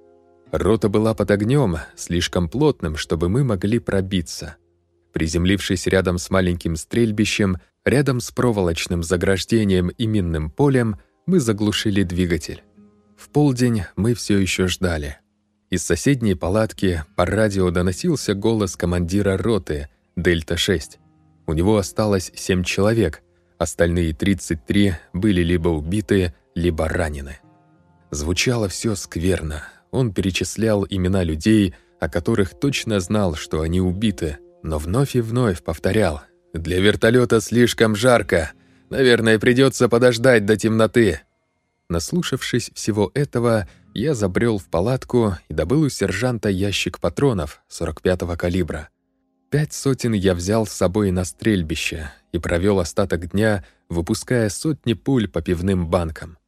Рота была под огнем, слишком плотным, чтобы мы могли пробиться. Приземлившись рядом с маленьким стрельбищем, рядом с проволочным заграждением и минным полем, мы заглушили двигатель. В полдень мы все еще ждали. Из соседней палатки по радио доносился голос командира роты «Дельта-6». У него осталось семь человек, остальные 33 были либо убиты, либо ранены. Звучало все скверно. Он перечислял имена людей, о которых точно знал, что они убиты, но вновь и вновь повторял «Для вертолета слишком жарко. Наверное, придется подождать до темноты». Наслушавшись всего этого, я забрел в палатку и добыл у сержанта ящик патронов 45-го калибра. Пять сотен я взял с собой на стрельбище и провел остаток дня, выпуская сотни пуль по пивным банкам.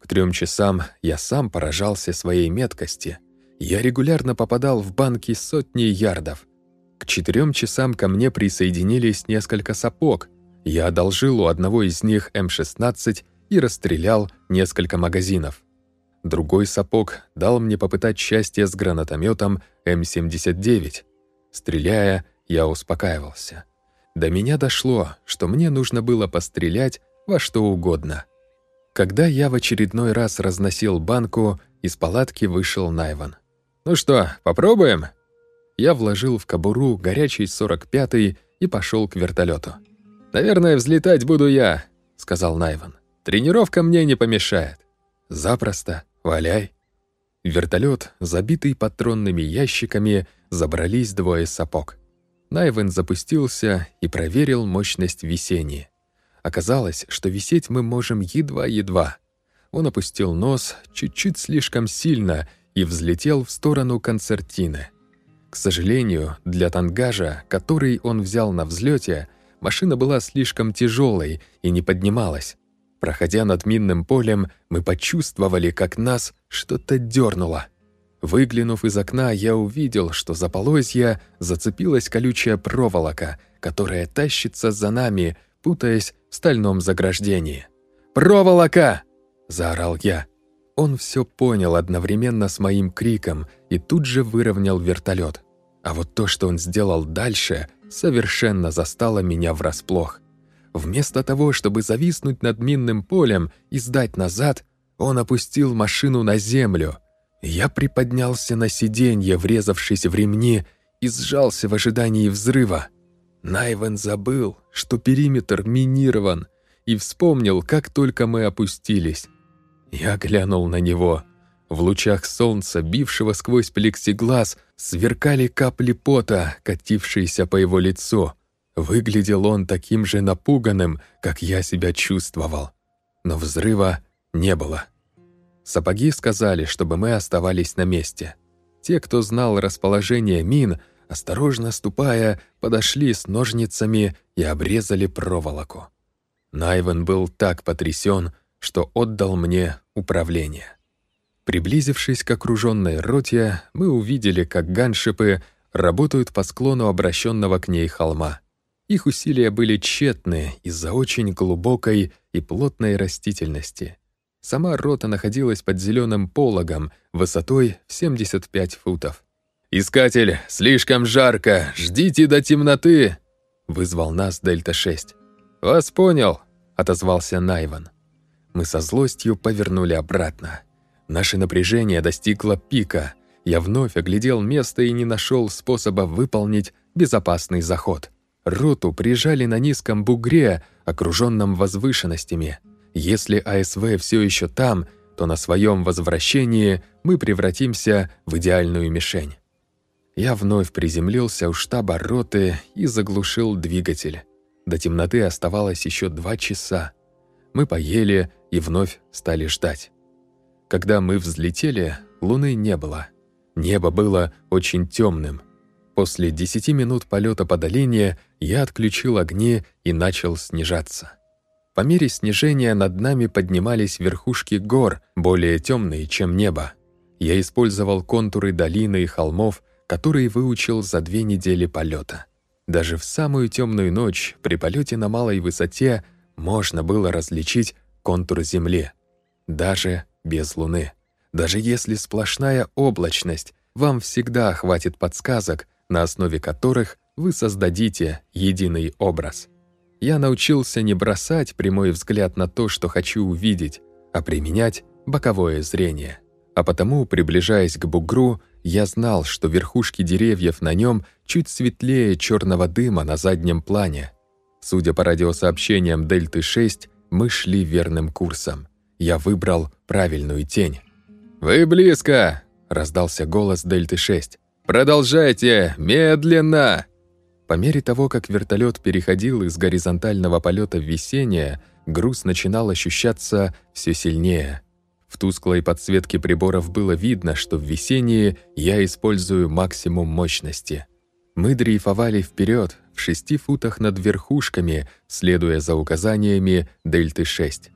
К трем часам я сам поражался своей меткости. Я регулярно попадал в банки сотни ярдов. К четырем часам ко мне присоединились несколько сапог. Я одолжил у одного из них М-16 и расстрелял несколько магазинов. Другой сапог дал мне попытать счастье с гранатометом М79. Стреляя, я успокаивался. До меня дошло, что мне нужно было пострелять во что угодно. Когда я в очередной раз разносил банку, из палатки вышел Найван. «Ну что, попробуем?» Я вложил в кобуру горячий 45-й и пошел к вертолету. «Наверное, взлетать буду я», — сказал Найван. «Тренировка мне не помешает». «Запросто», «Валяй!» вертолет, забитый патронными ящиками, забрались двое сапог. Найвен запустился и проверил мощность висения. Оказалось, что висеть мы можем едва-едва. Он опустил нос чуть-чуть слишком сильно и взлетел в сторону концертины. К сожалению, для тангажа, который он взял на взлете, машина была слишком тяжелой и не поднималась. Проходя над минным полем, мы почувствовали, как нас что-то дернуло. Выглянув из окна, я увидел, что за полозья зацепилась колючая проволока, которая тащится за нами, путаясь в стальном заграждении. «Проволока!» – заорал я. Он все понял одновременно с моим криком и тут же выровнял вертолет. А вот то, что он сделал дальше, совершенно застало меня врасплох. Вместо того, чтобы зависнуть над минным полем и сдать назад, он опустил машину на землю. Я приподнялся на сиденье, врезавшись в ремни, и сжался в ожидании взрыва. Найвен забыл, что периметр минирован, и вспомнил, как только мы опустились. Я глянул на него. В лучах солнца, бившего сквозь плексиглаз, сверкали капли пота, катившиеся по его лицу — Выглядел он таким же напуганным, как я себя чувствовал. Но взрыва не было. Сапоги сказали, чтобы мы оставались на месте. Те, кто знал расположение мин, осторожно ступая, подошли с ножницами и обрезали проволоку. Найвен был так потрясен, что отдал мне управление. Приблизившись к окруженной роте, мы увидели, как ганшипы работают по склону обращенного к ней холма. Их усилия были тщетны из-за очень глубокой и плотной растительности. Сама рота находилась под зеленым пологом высотой в 75 футов. «Искатель, слишком жарко! Ждите до темноты!» — вызвал нас Дельта-6. «Вас понял», — отозвался Найван. Мы со злостью повернули обратно. Наше напряжение достигло пика. Я вновь оглядел место и не нашел способа выполнить безопасный заход — Роту прижали на низком бугре, окруженном возвышенностями. Если АСВ все еще там, то на своем возвращении мы превратимся в идеальную мишень. Я вновь приземлился у штаба роты и заглушил двигатель. До темноты оставалось еще два часа. Мы поели и вновь стали ждать. Когда мы взлетели, луны не было. Небо было очень темным. После десяти минут полета по долине я отключил огни и начал снижаться. По мере снижения над нами поднимались верхушки гор, более темные, чем небо. Я использовал контуры долины и холмов, которые выучил за две недели полета. Даже в самую темную ночь при полете на малой высоте можно было различить контур Земли, даже без Луны. Даже если сплошная облачность, вам всегда хватит подсказок, на основе которых вы создадите единый образ. Я научился не бросать прямой взгляд на то, что хочу увидеть, а применять боковое зрение. А потому, приближаясь к бугру, я знал, что верхушки деревьев на нем чуть светлее черного дыма на заднем плане. Судя по радиосообщениям Дельты-6, мы шли верным курсом. Я выбрал правильную тень. «Вы близко!» — раздался голос Дельты-6. «Продолжайте! Медленно!» По мере того, как вертолет переходил из горизонтального полета в весеннее, груз начинал ощущаться все сильнее. В тусклой подсветке приборов было видно, что в весеннее я использую максимум мощности. Мы дрейфовали вперед в шести футах над верхушками, следуя за указаниями Дельты-6.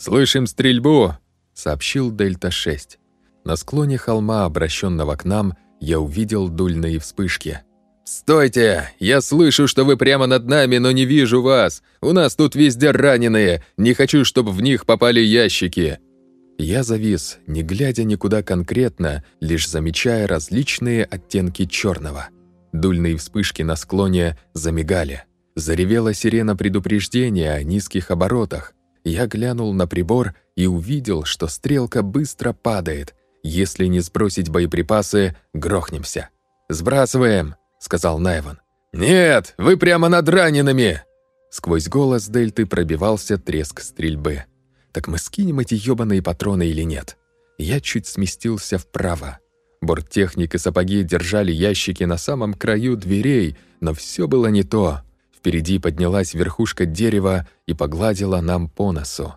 «Слышим стрельбу!» — сообщил Дельта-6. На склоне холма, обращенного к нам, я увидел дульные вспышки. «Стойте! Я слышу, что вы прямо над нами, но не вижу вас! У нас тут везде раненые! Не хочу, чтобы в них попали ящики!» Я завис, не глядя никуда конкретно, лишь замечая различные оттенки черного. Дульные вспышки на склоне замигали. Заревела сирена предупреждения о низких оборотах. Я глянул на прибор и увидел, что стрелка быстро падает, если не сбросить боеприпасы, грохнемся. «Сбрасываем!» — сказал Найван. «Нет, вы прямо над ранеными!» Сквозь голос Дельты пробивался треск стрельбы. «Так мы скинем эти ёбаные патроны или нет?» Я чуть сместился вправо. Борттехник и сапоги держали ящики на самом краю дверей, но все было не то. Впереди поднялась верхушка дерева и погладила нам по носу.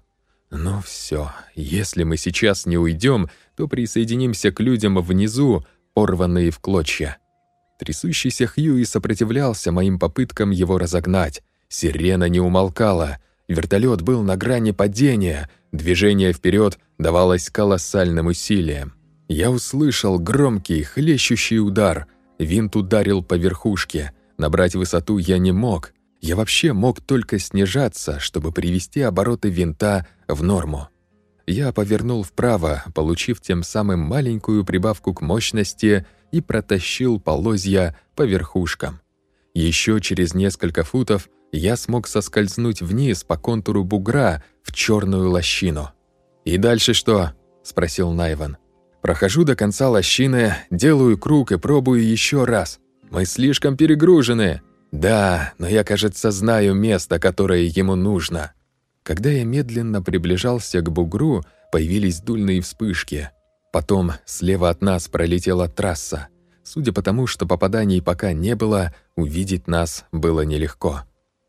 Ну все, если мы сейчас не уйдем, то присоединимся к людям внизу, порванные в клочья. Трясущийся Хьюи сопротивлялся моим попыткам его разогнать. Сирена не умолкала. Вертолет был на грани падения. Движение вперед давалось колоссальным усилием. Я услышал громкий, хлещущий удар. Винт ударил по верхушке. Набрать высоту я не мог. Я вообще мог только снижаться, чтобы привести обороты винта в норму. Я повернул вправо, получив тем самым маленькую прибавку к мощности и протащил полозья по верхушкам. Еще через несколько футов я смог соскользнуть вниз по контуру бугра в черную лощину. «И дальше что?» — спросил Найван. «Прохожу до конца лощины, делаю круг и пробую еще раз. Мы слишком перегружены. «Да, но я, кажется, знаю место, которое ему нужно». Когда я медленно приближался к бугру, появились дульные вспышки. Потом слева от нас пролетела трасса. Судя по тому, что попаданий пока не было, увидеть нас было нелегко.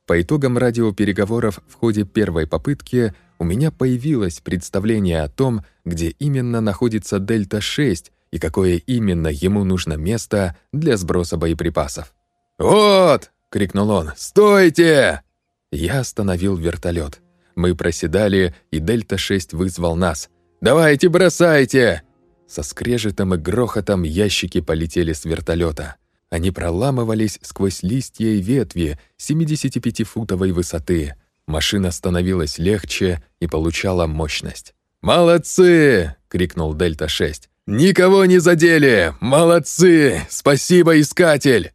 По итогам радиопереговоров в ходе первой попытки у меня появилось представление о том, где именно находится Дельта-6 и какое именно ему нужно место для сброса боеприпасов. «Вот!» крикнул он. «Стойте!» Я остановил вертолет. Мы проседали, и Дельта-6 вызвал нас. «Давайте, бросайте!» Со скрежетом и грохотом ящики полетели с вертолета. Они проламывались сквозь листья и ветви 75-футовой высоты. Машина становилась легче и получала мощность. «Молодцы!» — крикнул Дельта-6. «Никого не задели! Молодцы! Спасибо, искатель!»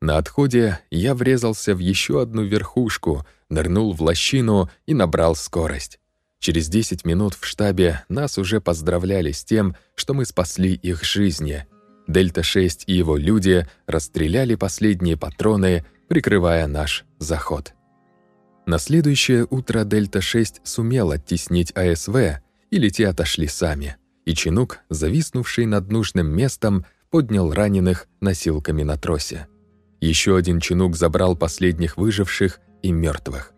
На отходе я врезался в еще одну верхушку, нырнул в лощину и набрал скорость. Через 10 минут в штабе нас уже поздравляли с тем, что мы спасли их жизни. Дельта-6 и его люди расстреляли последние патроны, прикрывая наш заход. На следующее утро Дельта-6 сумел оттеснить АСВ, или те отошли сами, и Чинук, зависнувший над нужным местом, поднял раненых носилками на тросе. Еще один чинук забрал последних выживших и мертвых.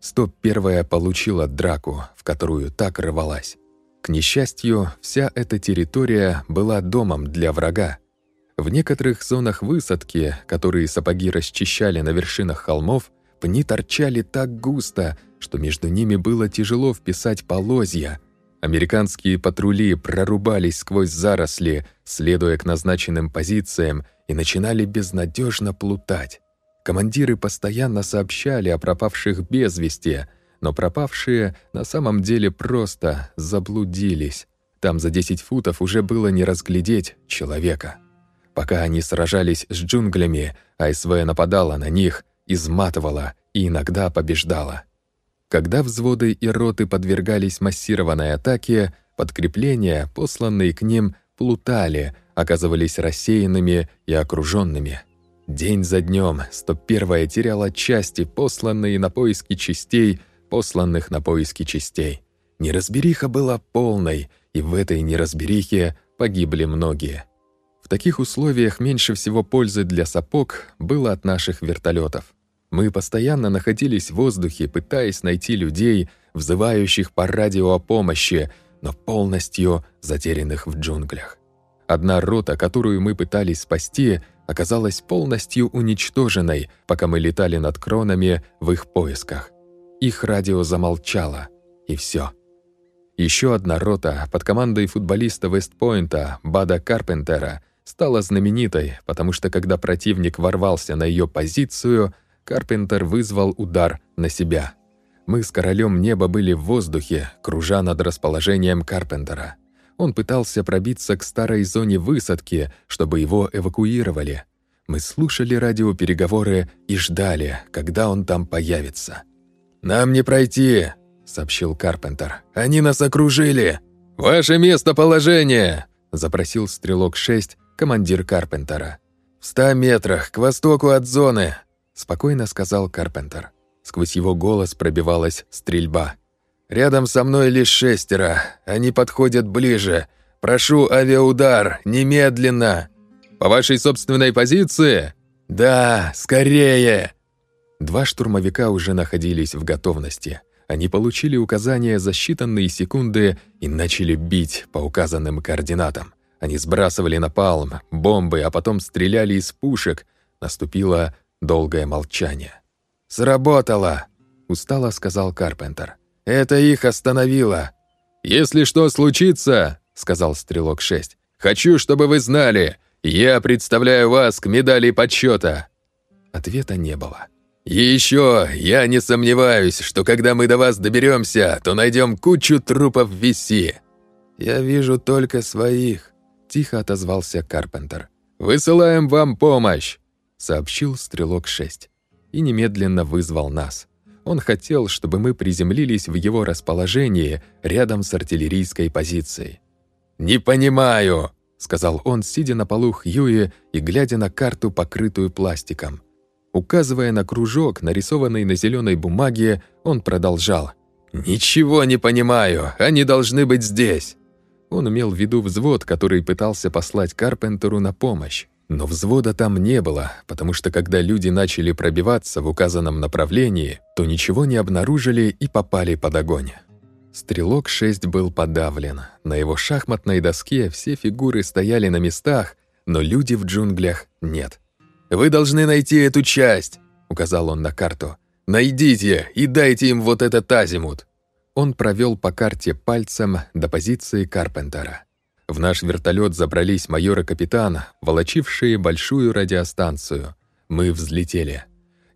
101-я получила драку, в которую так рвалась. К несчастью, вся эта территория была домом для врага. В некоторых зонах высадки, которые сапоги расчищали на вершинах холмов, пни торчали так густо, что между ними было тяжело вписать полозья. Американские патрули прорубались сквозь заросли, следуя к назначенным позициям, и начинали безнадежно плутать. Командиры постоянно сообщали о пропавших без вести, но пропавшие на самом деле просто заблудились. Там за 10 футов уже было не разглядеть человека. Пока они сражались с джунглями, АСВ нападала на них, изматывала и иногда побеждала. Когда взводы и роты подвергались массированной атаке, подкрепления, посланные к ним, плутали, оказывались рассеянными и окруженными. День за днем 101-я теряла части, посланные на поиски частей, посланных на поиски частей. Неразбериха была полной, и в этой неразберихе погибли многие. В таких условиях меньше всего пользы для сапог было от наших вертолетов. Мы постоянно находились в воздухе, пытаясь найти людей, взывающих по радио о помощи, но полностью затерянных в джунглях. Одна рота, которую мы пытались спасти, оказалась полностью уничтоженной, пока мы летали над кронами в их поисках. Их радио замолчало, и все. Еще одна рота под командой футболиста Вестпойнта Бада Карпентера стала знаменитой, потому что когда противник ворвался на ее позицию, Карпентер вызвал удар на себя. Мы с королем неба были в воздухе, кружа над расположением Карпентера. Он пытался пробиться к старой зоне высадки, чтобы его эвакуировали. Мы слушали радиопереговоры и ждали, когда он там появится. «Нам не пройти», — сообщил Карпентер. «Они нас окружили!» «Ваше местоположение!» — запросил «Стрелок-6», командир Карпентера. «В ста метрах, к востоку от зоны», — спокойно сказал Карпентер. Сквозь его голос пробивалась стрельба. Рядом со мной лишь шестеро. Они подходят ближе. Прошу авиаудар, немедленно. По вашей собственной позиции? Да, скорее. Два штурмовика уже находились в готовности. Они получили указания за считанные секунды и начали бить по указанным координатам. Они сбрасывали напалм, бомбы, а потом стреляли из пушек. Наступило долгое молчание. «Сработало!» — устало сказал Карпентер. Это их остановило. «Если что случится, — сказал Стрелок-6, — хочу, чтобы вы знали, я представляю вас к медали почета. Ответа не было. «И еще я не сомневаюсь, что когда мы до вас доберемся, то найдем кучу трупов в Виси». «Я вижу только своих», — тихо отозвался Карпентер. «Высылаем вам помощь», — сообщил Стрелок-6 и немедленно вызвал нас. Он хотел, чтобы мы приземлились в его расположении рядом с артиллерийской позицией. «Не понимаю», — сказал он, сидя на полу Хьюи и глядя на карту, покрытую пластиком. Указывая на кружок, нарисованный на зеленой бумаге, он продолжал. «Ничего не понимаю, они должны быть здесь». Он имел в виду взвод, который пытался послать Карпентеру на помощь. Но взвода там не было, потому что когда люди начали пробиваться в указанном направлении, то ничего не обнаружили и попали под огонь. Стрелок 6 был подавлен. На его шахматной доске все фигуры стояли на местах, но люди в джунглях нет. «Вы должны найти эту часть», — указал он на карту. «Найдите и дайте им вот этот азимут». Он провел по карте пальцем до позиции Карпентера. В наш вертолет забрались майор и капитан, волочившие большую радиостанцию. Мы взлетели.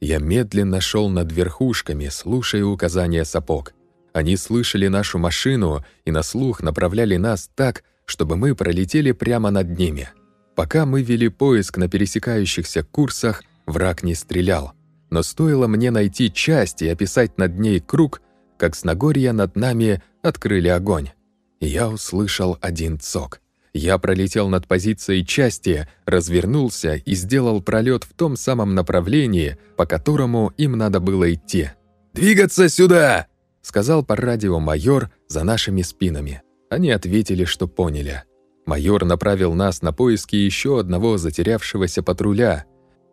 Я медленно шел над верхушками, слушая указания сапог. Они слышали нашу машину и на слух направляли нас так, чтобы мы пролетели прямо над ними. Пока мы вели поиск на пересекающихся курсах, враг не стрелял. Но стоило мне найти часть и описать над ней круг, как с Нагорья над нами открыли огонь. Я услышал один цок. Я пролетел над позицией части, развернулся и сделал пролет в том самом направлении, по которому им надо было идти. «Двигаться сюда!» — сказал по радио майор за нашими спинами. Они ответили, что поняли. Майор направил нас на поиски еще одного затерявшегося патруля.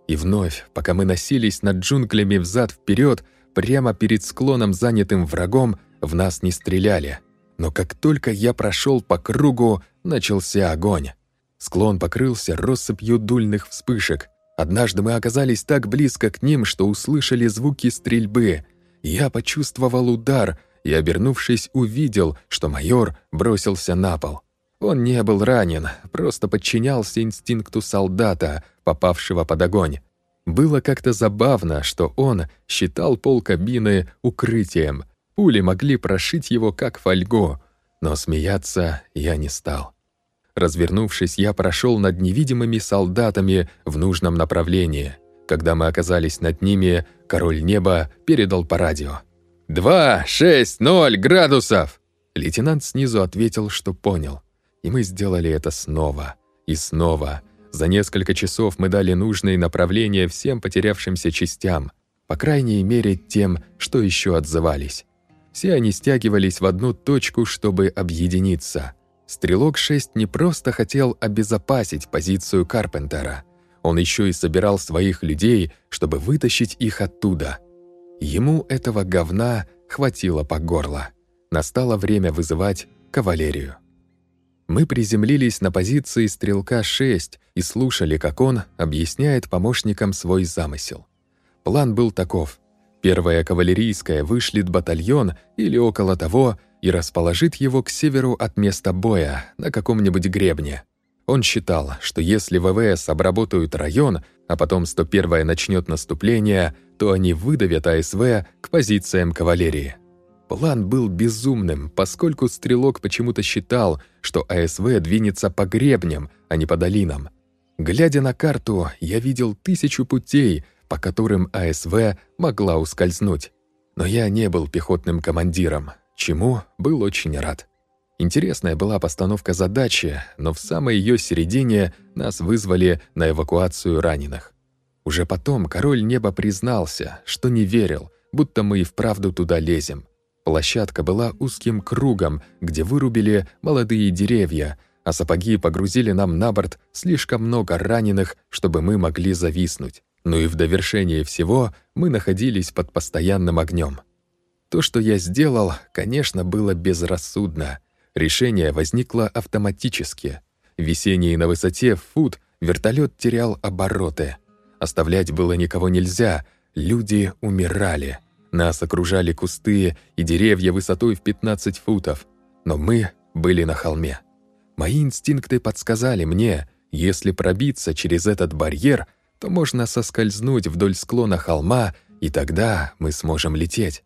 И вновь, пока мы носились над джунглями взад вперед, прямо перед склоном, занятым врагом, в нас не стреляли. Но как только я прошел по кругу, начался огонь. Склон покрылся россыпью дульных вспышек. Однажды мы оказались так близко к ним, что услышали звуки стрельбы. Я почувствовал удар и, обернувшись, увидел, что майор бросился на пол. Он не был ранен, просто подчинялся инстинкту солдата, попавшего под огонь. Было как-то забавно, что он считал пол кабины укрытием. Пули могли прошить его как фольгу, но смеяться я не стал. Развернувшись, я прошел над невидимыми солдатами в нужном направлении. Когда мы оказались над ними, король неба передал по радио. «Два, шесть, ноль градусов!» Лейтенант снизу ответил, что понял. И мы сделали это снова и снова. За несколько часов мы дали нужные направления всем потерявшимся частям, по крайней мере тем, что еще отзывались. Все они стягивались в одну точку, чтобы объединиться. Стрелок-6 не просто хотел обезопасить позицию Карпентера, он еще и собирал своих людей, чтобы вытащить их оттуда. Ему этого говна хватило по горло. Настало время вызывать кавалерию. Мы приземлились на позиции стрелка-6 и слушали, как он объясняет помощникам свой замысел. План был таков. Первая кавалерийская вышлет батальон или около того и расположит его к северу от места боя на каком-нибудь гребне. Он считал, что если ВВС обработают район, а потом 101-я начнет наступление, то они выдавят АСВ к позициям кавалерии. План был безумным, поскольку стрелок почему-то считал, что АСВ двинется по гребням, а не по долинам. Глядя на карту, я видел тысячу путей, по которым АСВ могла ускользнуть. Но я не был пехотным командиром, чему был очень рад. Интересная была постановка задачи, но в самой ее середине нас вызвали на эвакуацию раненых. Уже потом король неба признался, что не верил, будто мы и вправду туда лезем. Площадка была узким кругом, где вырубили молодые деревья, а сапоги погрузили нам на борт слишком много раненых, чтобы мы могли зависнуть. Ну и в довершение всего мы находились под постоянным огнем. То, что я сделал, конечно, было безрассудно. Решение возникло автоматически. Весенний на высоте фут вертолет терял обороты. Оставлять было никого нельзя, люди умирали. Нас окружали кусты и деревья высотой в 15 футов, но мы были на холме. Мои инстинкты подсказали мне, если пробиться через этот барьер, то можно соскользнуть вдоль склона холма, и тогда мы сможем лететь.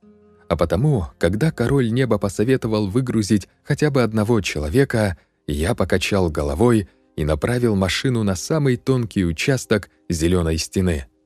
А потому, когда король неба посоветовал выгрузить хотя бы одного человека, я покачал головой и направил машину на самый тонкий участок зеленой стены —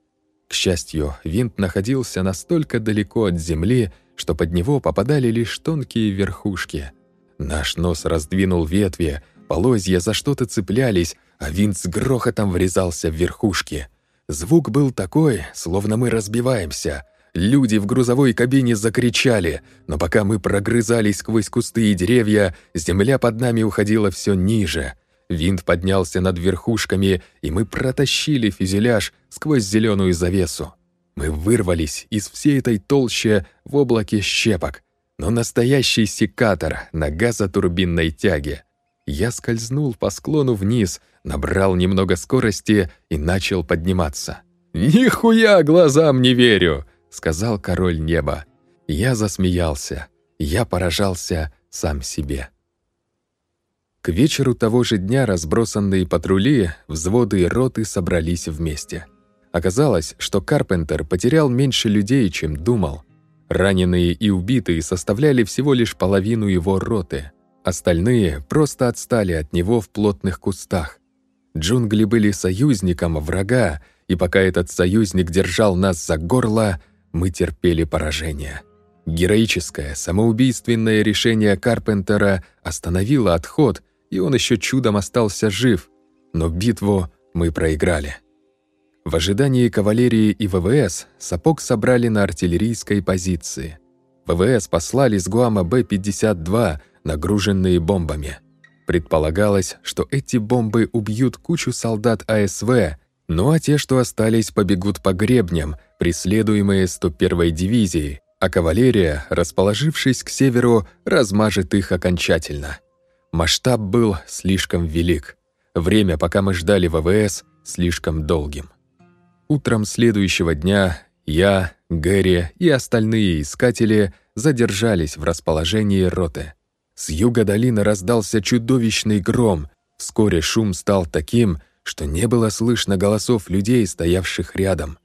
к счастью, винт находился настолько далеко от земли, что под него попадали лишь тонкие верхушки. Наш нос раздвинул ветви, полозья за что-то цеплялись, а винт с грохотом врезался в верхушки. Звук был такой, словно мы разбиваемся. Люди в грузовой кабине закричали, но пока мы прогрызались сквозь кусты и деревья, земля под нами уходила все ниже. Винт поднялся над верхушками, и мы протащили фюзеляж сквозь зеленую завесу. Мы вырвались из всей этой толщи в облаке щепок, но настоящий секатор на газотурбинной тяге. Я скользнул по склону вниз, набрал немного скорости и начал подниматься. «Нихуя глазам не верю!» — сказал король неба. Я засмеялся. Я поражался сам себе. К вечеру того же дня разбросанные патрули, взводы и роты собрались вместе. Оказалось, что Карпентер потерял меньше людей, чем думал. Раненые и убитые составляли всего лишь половину его роты. Остальные просто отстали от него в плотных кустах. Джунгли были союзником врага, и пока этот союзник держал нас за горло, мы терпели поражение. Героическое, самоубийственное решение Карпентера остановило отход и он еще чудом остался жив, но битву мы проиграли. В ожидании кавалерии и ВВС сапог собрали на артиллерийской позиции. ВВС послали с Гуама Б-52, нагруженные бомбами. Предполагалось, что эти бомбы убьют кучу солдат АСВ, ну а те, что остались, побегут по гребням, преследуемые 101-й дивизией, а кавалерия, расположившись к северу, размажет их окончательно. Масштаб был слишком велик. Время, пока мы ждали ВВС, слишком долгим. Утром следующего дня я, Гэри и остальные искатели задержались в расположении роты. С юга долины раздался чудовищный гром. Вскоре шум стал таким, что не было слышно голосов людей, стоявших рядом.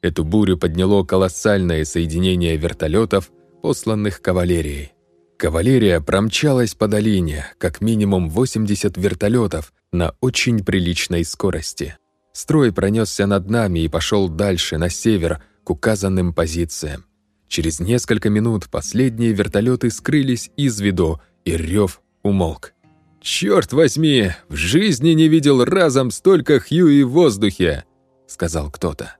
Эту бурю подняло колоссальное соединение вертолетов, посланных кавалерией. Кавалерия промчалась по долине, как минимум 80 вертолетов на очень приличной скорости. Строй пронесся над нами и пошел дальше, на север, к указанным позициям. Через несколько минут последние вертолеты скрылись из виду, и рев умолк. «Черт возьми, в жизни не видел разом столько Хьюи в воздухе!» — сказал кто-то.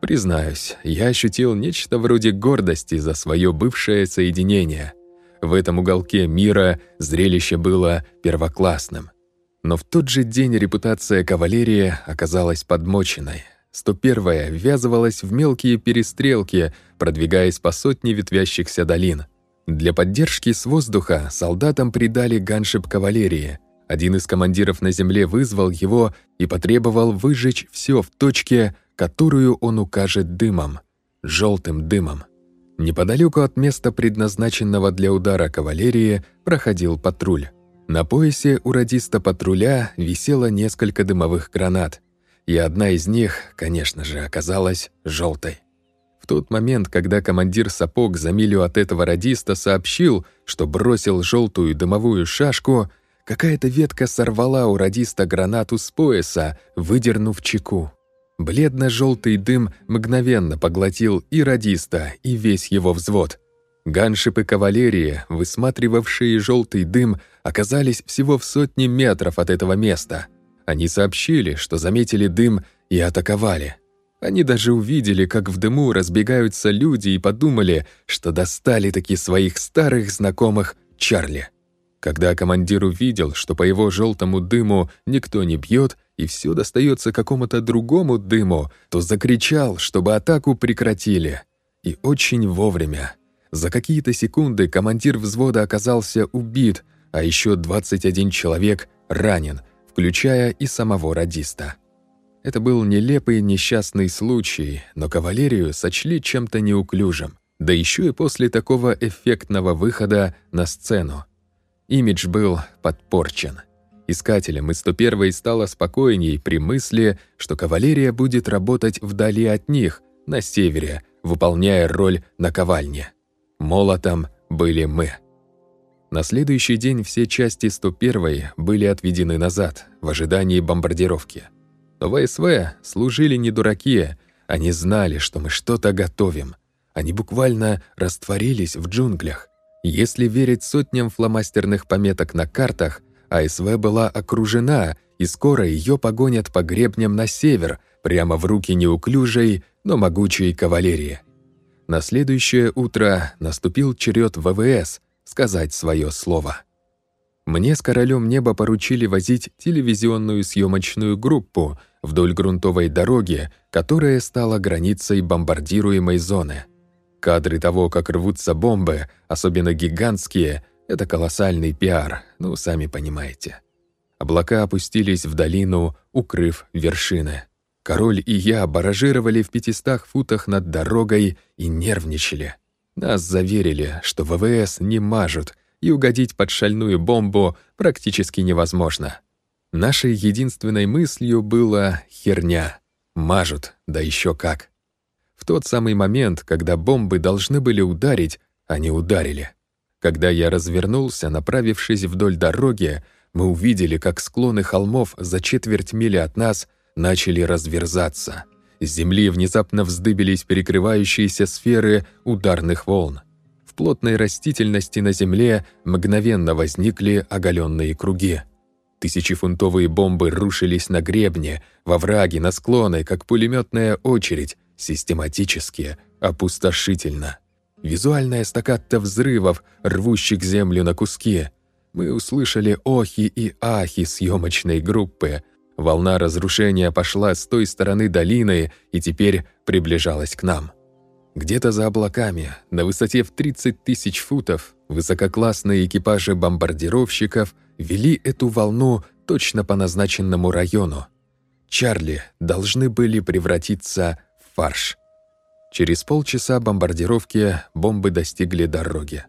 Признаюсь, я ощутил нечто вроде гордости за свое бывшее соединение. В этом уголке мира зрелище было первоклассным. Но в тот же день репутация кавалерии оказалась подмоченной. 101-я ввязывалась в мелкие перестрелки, продвигаясь по сотне ветвящихся долин. Для поддержки с воздуха солдатам придали ганшип кавалерии. Один из командиров на земле вызвал его и потребовал выжечь все в точке, которую он укажет дымом, желтым дымом. Неподалеку от места, предназначенного для удара кавалерии, проходил патруль. На поясе у радиста патруля висело несколько дымовых гранат, и одна из них, конечно же, оказалась желтой. Тот момент, когда командир сапог за милю от этого радиста сообщил, что бросил желтую дымовую шашку, какая-то ветка сорвала у радиста гранату с пояса, выдернув чеку. Бледно-желтый дым мгновенно поглотил и радиста, и весь его взвод. Ганшипы кавалерии, высматривавшие желтый дым, оказались всего в сотне метров от этого места. Они сообщили, что заметили дым и атаковали. Они даже увидели, как в дыму разбегаются люди и подумали, что достали таки своих старых знакомых Чарли. Когда командир увидел, что по его желтому дыму никто не бьет, и все достается какому-то другому дыму, то закричал, чтобы атаку прекратили. И очень вовремя. За какие-то секунды командир взвода оказался убит, а еще 21 человек ранен, включая и самого радиста. Это был нелепый несчастный случай, но кавалерию сочли чем-то неуклюжим, да еще и после такого эффектного выхода на сцену. Имидж был подпорчен. Искателям из 101 стало спокойней при мысли, что кавалерия будет работать вдали от них, на севере, выполняя роль наковальни. Молотом были мы. На следующий день все части 101 были отведены назад, в ожидании бомбардировки. Но ВСВ служили не дураки, они знали, что мы что-то готовим. Они буквально растворились в джунглях. Если верить сотням фломастерных пометок на картах, АСВ была окружена, и скоро ее погонят по гребням на север, прямо в руки неуклюжей, но могучей кавалерии. На следующее утро наступил черед ВВС сказать свое слово. Мне с королем неба поручили возить телевизионную съемочную группу вдоль грунтовой дороги, которая стала границей бомбардируемой зоны. Кадры того, как рвутся бомбы, особенно гигантские, это колоссальный пиар, ну, сами понимаете. Облака опустились в долину, укрыв вершины. Король и я баражировали в пятистах футах над дорогой и нервничали. Нас заверили, что ВВС не мажут, и угодить под шальную бомбу практически невозможно. Нашей единственной мыслью было «херня». Мажут, да еще как. В тот самый момент, когда бомбы должны были ударить, они ударили. Когда я развернулся, направившись вдоль дороги, мы увидели, как склоны холмов за четверть мили от нас начали разверзаться. С земли внезапно вздыбились перекрывающиеся сферы ударных волн. В плотной растительности на земле мгновенно возникли оголенные круги. Тысячефунтовые бомбы рушились на гребне, во враге, на склоны, как пулеметная очередь, систематически, опустошительно. Визуальная стакката взрывов, рвущих землю на куски. Мы услышали охи и ахи съемочной группы. Волна разрушения пошла с той стороны долины и теперь приближалась к нам. Где-то за облаками, на высоте в 30 тысяч футов, высококлассные экипажи бомбардировщиков вели эту волну точно по назначенному району. Чарли должны были превратиться в фарш. Через полчаса бомбардировки бомбы достигли дороги.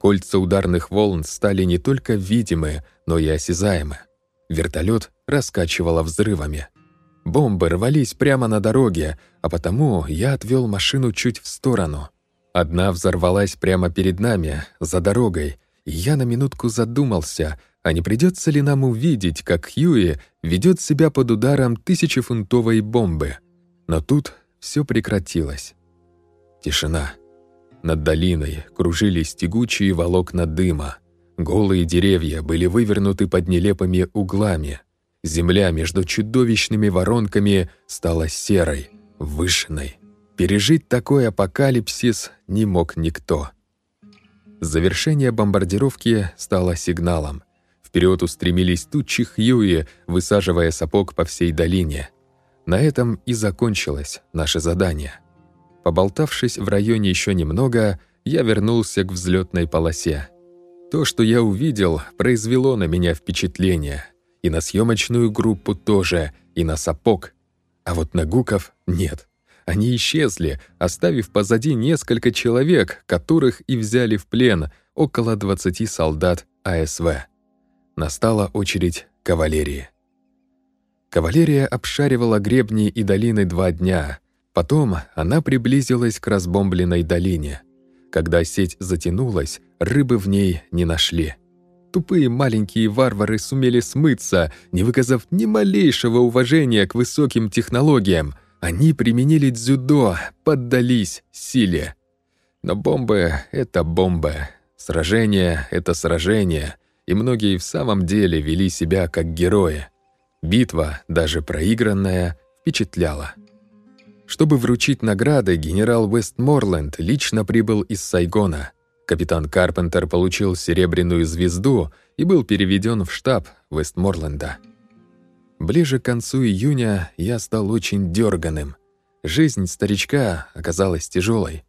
Кольца ударных волн стали не только видимы, но и осязаемы. Вертолет раскачивало взрывами. Бомбы рвались прямо на дороге, а потому я отвел машину чуть в сторону. Одна взорвалась прямо перед нами, за дорогой, и я на минутку задумался, а не придется ли нам увидеть, как Хьюи ведет себя под ударом тысячефунтовой бомбы. Но тут все прекратилось. Тишина. Над долиной кружились тягучие волокна дыма. Голые деревья были вывернуты под нелепыми углами. Земля между чудовищными воронками стала серой, вышиной. Пережить такой апокалипсис не мог никто. Завершение бомбардировки стало сигналом. Вперед устремились тучи Хьюи, высаживая сапог по всей долине. На этом и закончилось наше задание. Поболтавшись в районе еще немного, я вернулся к взлетной полосе. То, что я увидел, произвело на меня впечатление. И на съемочную группу тоже, и на сапог. А вот на Гуков нет. Они исчезли, оставив позади несколько человек, которых и взяли в плен, около 20 солдат АСВ. Настала очередь кавалерии. Кавалерия обшаривала гребни и долины два дня, Потом она приблизилась к разбомбленной долине. Когда сеть затянулась, рыбы в ней не нашли. Тупые маленькие варвары сумели смыться, не выказав ни малейшего уважения к высоким технологиям. Они применили дзюдо, поддались силе. Но бомбы — это бомбы. Сражение — это сражение. И многие в самом деле вели себя как герои. Битва, даже проигранная, впечатляла. Чтобы вручить награды, генерал Вестморленд лично прибыл из Сайгона. Капитан Карпентер получил серебряную звезду и был переведен в штаб Вестморленда. Ближе к концу июня я стал очень дерганым. Жизнь старичка оказалась тяжелой.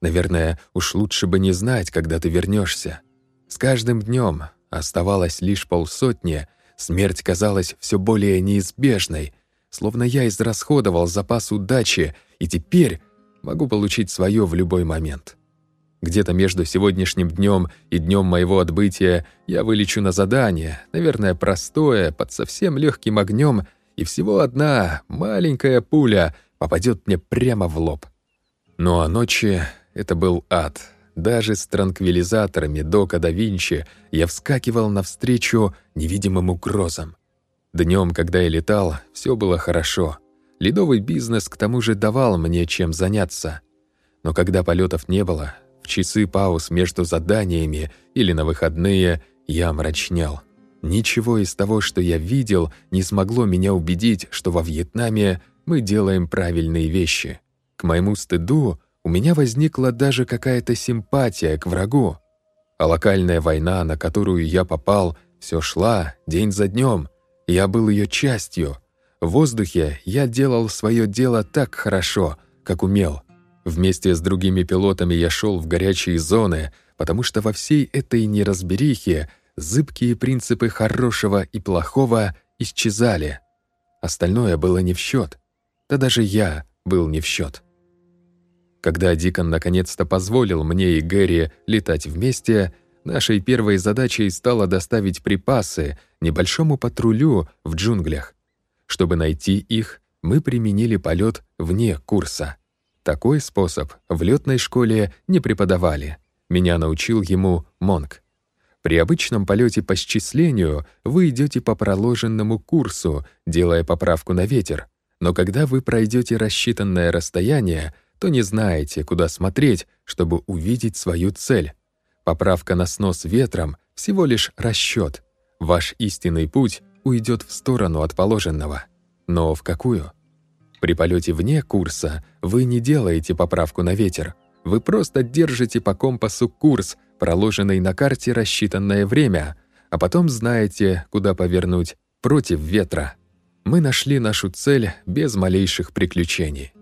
Наверное, уж лучше бы не знать, когда ты вернешься. С каждым днем оставалось лишь полсотни, смерть казалась все более неизбежной — словно я израсходовал запас удачи и теперь могу получить свое в любой момент. Где-то между сегодняшним днем и днем моего отбытия я вылечу на задание, наверное, простое, под совсем легким огнем, и всего одна маленькая пуля попадет мне прямо в лоб. Ну а ночи — это был ад. Даже с транквилизаторами Дока да Винчи я вскакивал навстречу невидимым угрозам. Днем, когда я летал, все было хорошо. Ледовый бизнес к тому же давал мне чем заняться. Но когда полетов не было, в часы пауз между заданиями или на выходные я мрачнял. Ничего из того, что я видел, не смогло меня убедить, что во Вьетнаме мы делаем правильные вещи. К моему стыду у меня возникла даже какая-то симпатия к врагу. А локальная война, на которую я попал, все шла день за днем, я был ее частью. В воздухе я делал свое дело так хорошо, как умел. Вместе с другими пилотами я шел в горячие зоны, потому что во всей этой неразберихе зыбкие принципы хорошего и плохого исчезали. Остальное было не в счет. Да даже я был не в счет. Когда Дикон наконец-то позволил мне и Гэри летать вместе, Нашей первой задачей стало доставить припасы небольшому патрулю в джунглях. Чтобы найти их, мы применили полет вне курса. Такой способ в летной школе не преподавали. Меня научил ему Монг. При обычном полете по счислению вы идете по проложенному курсу, делая поправку на ветер. Но когда вы пройдете рассчитанное расстояние, то не знаете, куда смотреть, чтобы увидеть свою цель. Поправка на снос ветром — всего лишь расчет. Ваш истинный путь уйдет в сторону от положенного. Но в какую? При полете вне курса вы не делаете поправку на ветер. Вы просто держите по компасу курс, проложенный на карте рассчитанное время, а потом знаете, куда повернуть, против ветра. Мы нашли нашу цель без малейших приключений.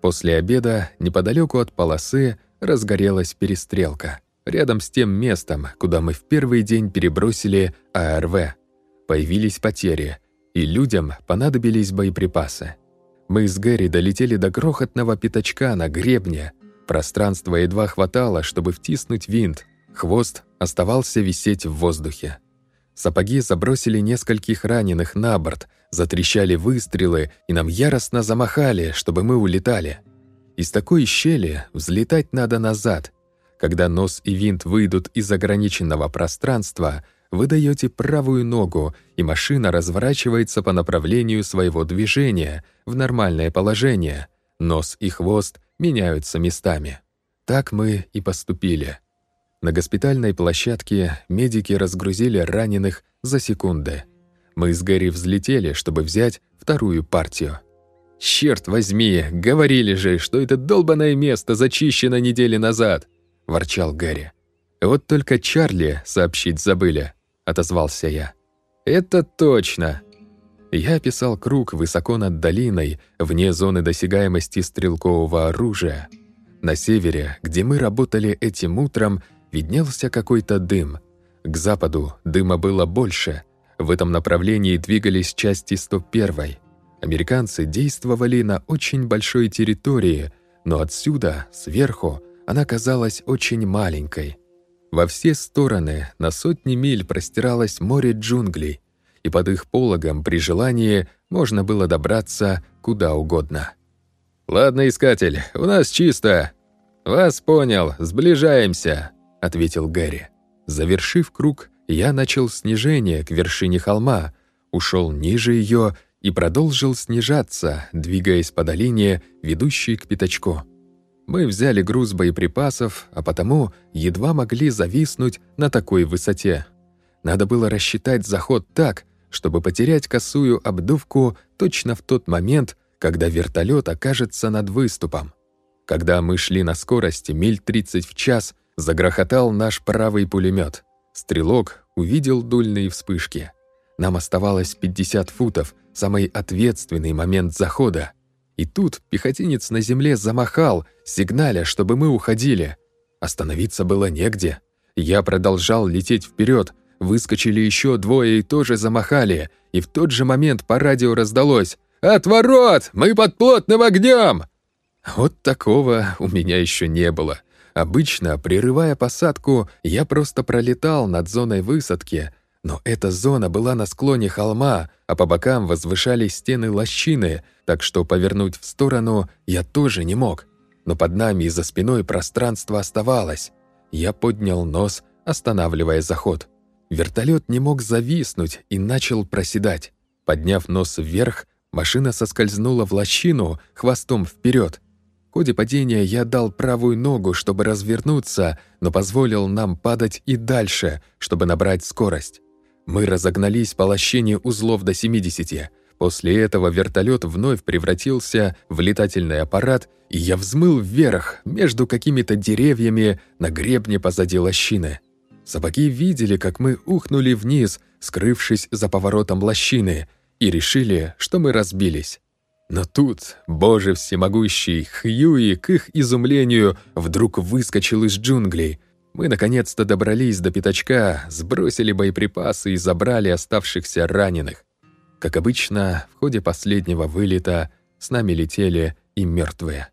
После обеда неподалеку от полосы разгорелась перестрелка. Рядом с тем местом, куда мы в первый день перебросили АРВ. Появились потери, и людям понадобились боеприпасы. Мы с Гэри долетели до крохотного пятачка на гребне. Пространства едва хватало, чтобы втиснуть винт. Хвост оставался висеть в воздухе. Сапоги забросили нескольких раненых на борт, затрещали выстрелы, и нам яростно замахали, чтобы мы улетали. Из такой щели взлетать надо назад. Когда нос и винт выйдут из ограниченного пространства, вы даете правую ногу, и машина разворачивается по направлению своего движения в нормальное положение. Нос и хвост меняются местами. Так мы и поступили. На госпитальной площадке медики разгрузили раненых за секунды. Мы с Гэри взлетели, чтобы взять вторую партию. «Черт возьми, говорили же, что это долбанное место зачищено недели назад!» – ворчал Гэри. «Вот только Чарли сообщить забыли», – отозвался я. «Это точно!» Я описал круг высоко над долиной, вне зоны досягаемости стрелкового оружия. На севере, где мы работали этим утром, виднелся какой-то дым. К западу дыма было больше. В этом направлении двигались части 101 Американцы действовали на очень большой территории, но отсюда, сверху, она казалась очень маленькой. Во все стороны на сотни миль простиралось море джунглей, и под их пологом при желании можно было добраться куда угодно. «Ладно, искатель, у нас чисто. Вас понял, сближаемся», — ответил Гэри. Завершив круг, я начал снижение к вершине холма, ушел ниже ее и продолжил снижаться, двигаясь по долине, ведущей к пятачку. Мы взяли груз боеприпасов, а потому едва могли зависнуть на такой высоте. Надо было рассчитать заход так, чтобы потерять косую обдувку точно в тот момент, когда вертолет окажется над выступом. Когда мы шли на скорости миль 30 в час, Загрохотал наш правый пулемет. Стрелок увидел дульные вспышки. Нам оставалось 50 футов, самый ответственный момент захода. И тут пехотинец на земле замахал, сигналя, чтобы мы уходили. Остановиться было негде. Я продолжал лететь вперед. Выскочили еще двое и тоже замахали. И в тот же момент по радио раздалось «Отворот! Мы под плотным огнем!» Вот такого у меня еще не было. Обычно, прерывая посадку, я просто пролетал над зоной высадки, но эта зона была на склоне холма, а по бокам возвышались стены лощины, так что повернуть в сторону я тоже не мог. Но под нами и за спиной пространство оставалось. Я поднял нос, останавливая заход. Вертолет не мог зависнуть и начал проседать. Подняв нос вверх, машина соскользнула в лощину хвостом вперед ходе падения я дал правую ногу, чтобы развернуться, но позволил нам падать и дальше, чтобы набрать скорость. Мы разогнались по лощине узлов до 70. После этого вертолет вновь превратился в летательный аппарат, и я взмыл вверх между какими-то деревьями на гребне позади лощины. Собаки видели, как мы ухнули вниз, скрывшись за поворотом лощины, и решили, что мы разбились. Но тут, боже всемогущий, Хьюи, к их изумлению, вдруг выскочил из джунглей. Мы наконец-то добрались до пятачка, сбросили боеприпасы и забрали оставшихся раненых. Как обычно, в ходе последнего вылета с нами летели и мертвые.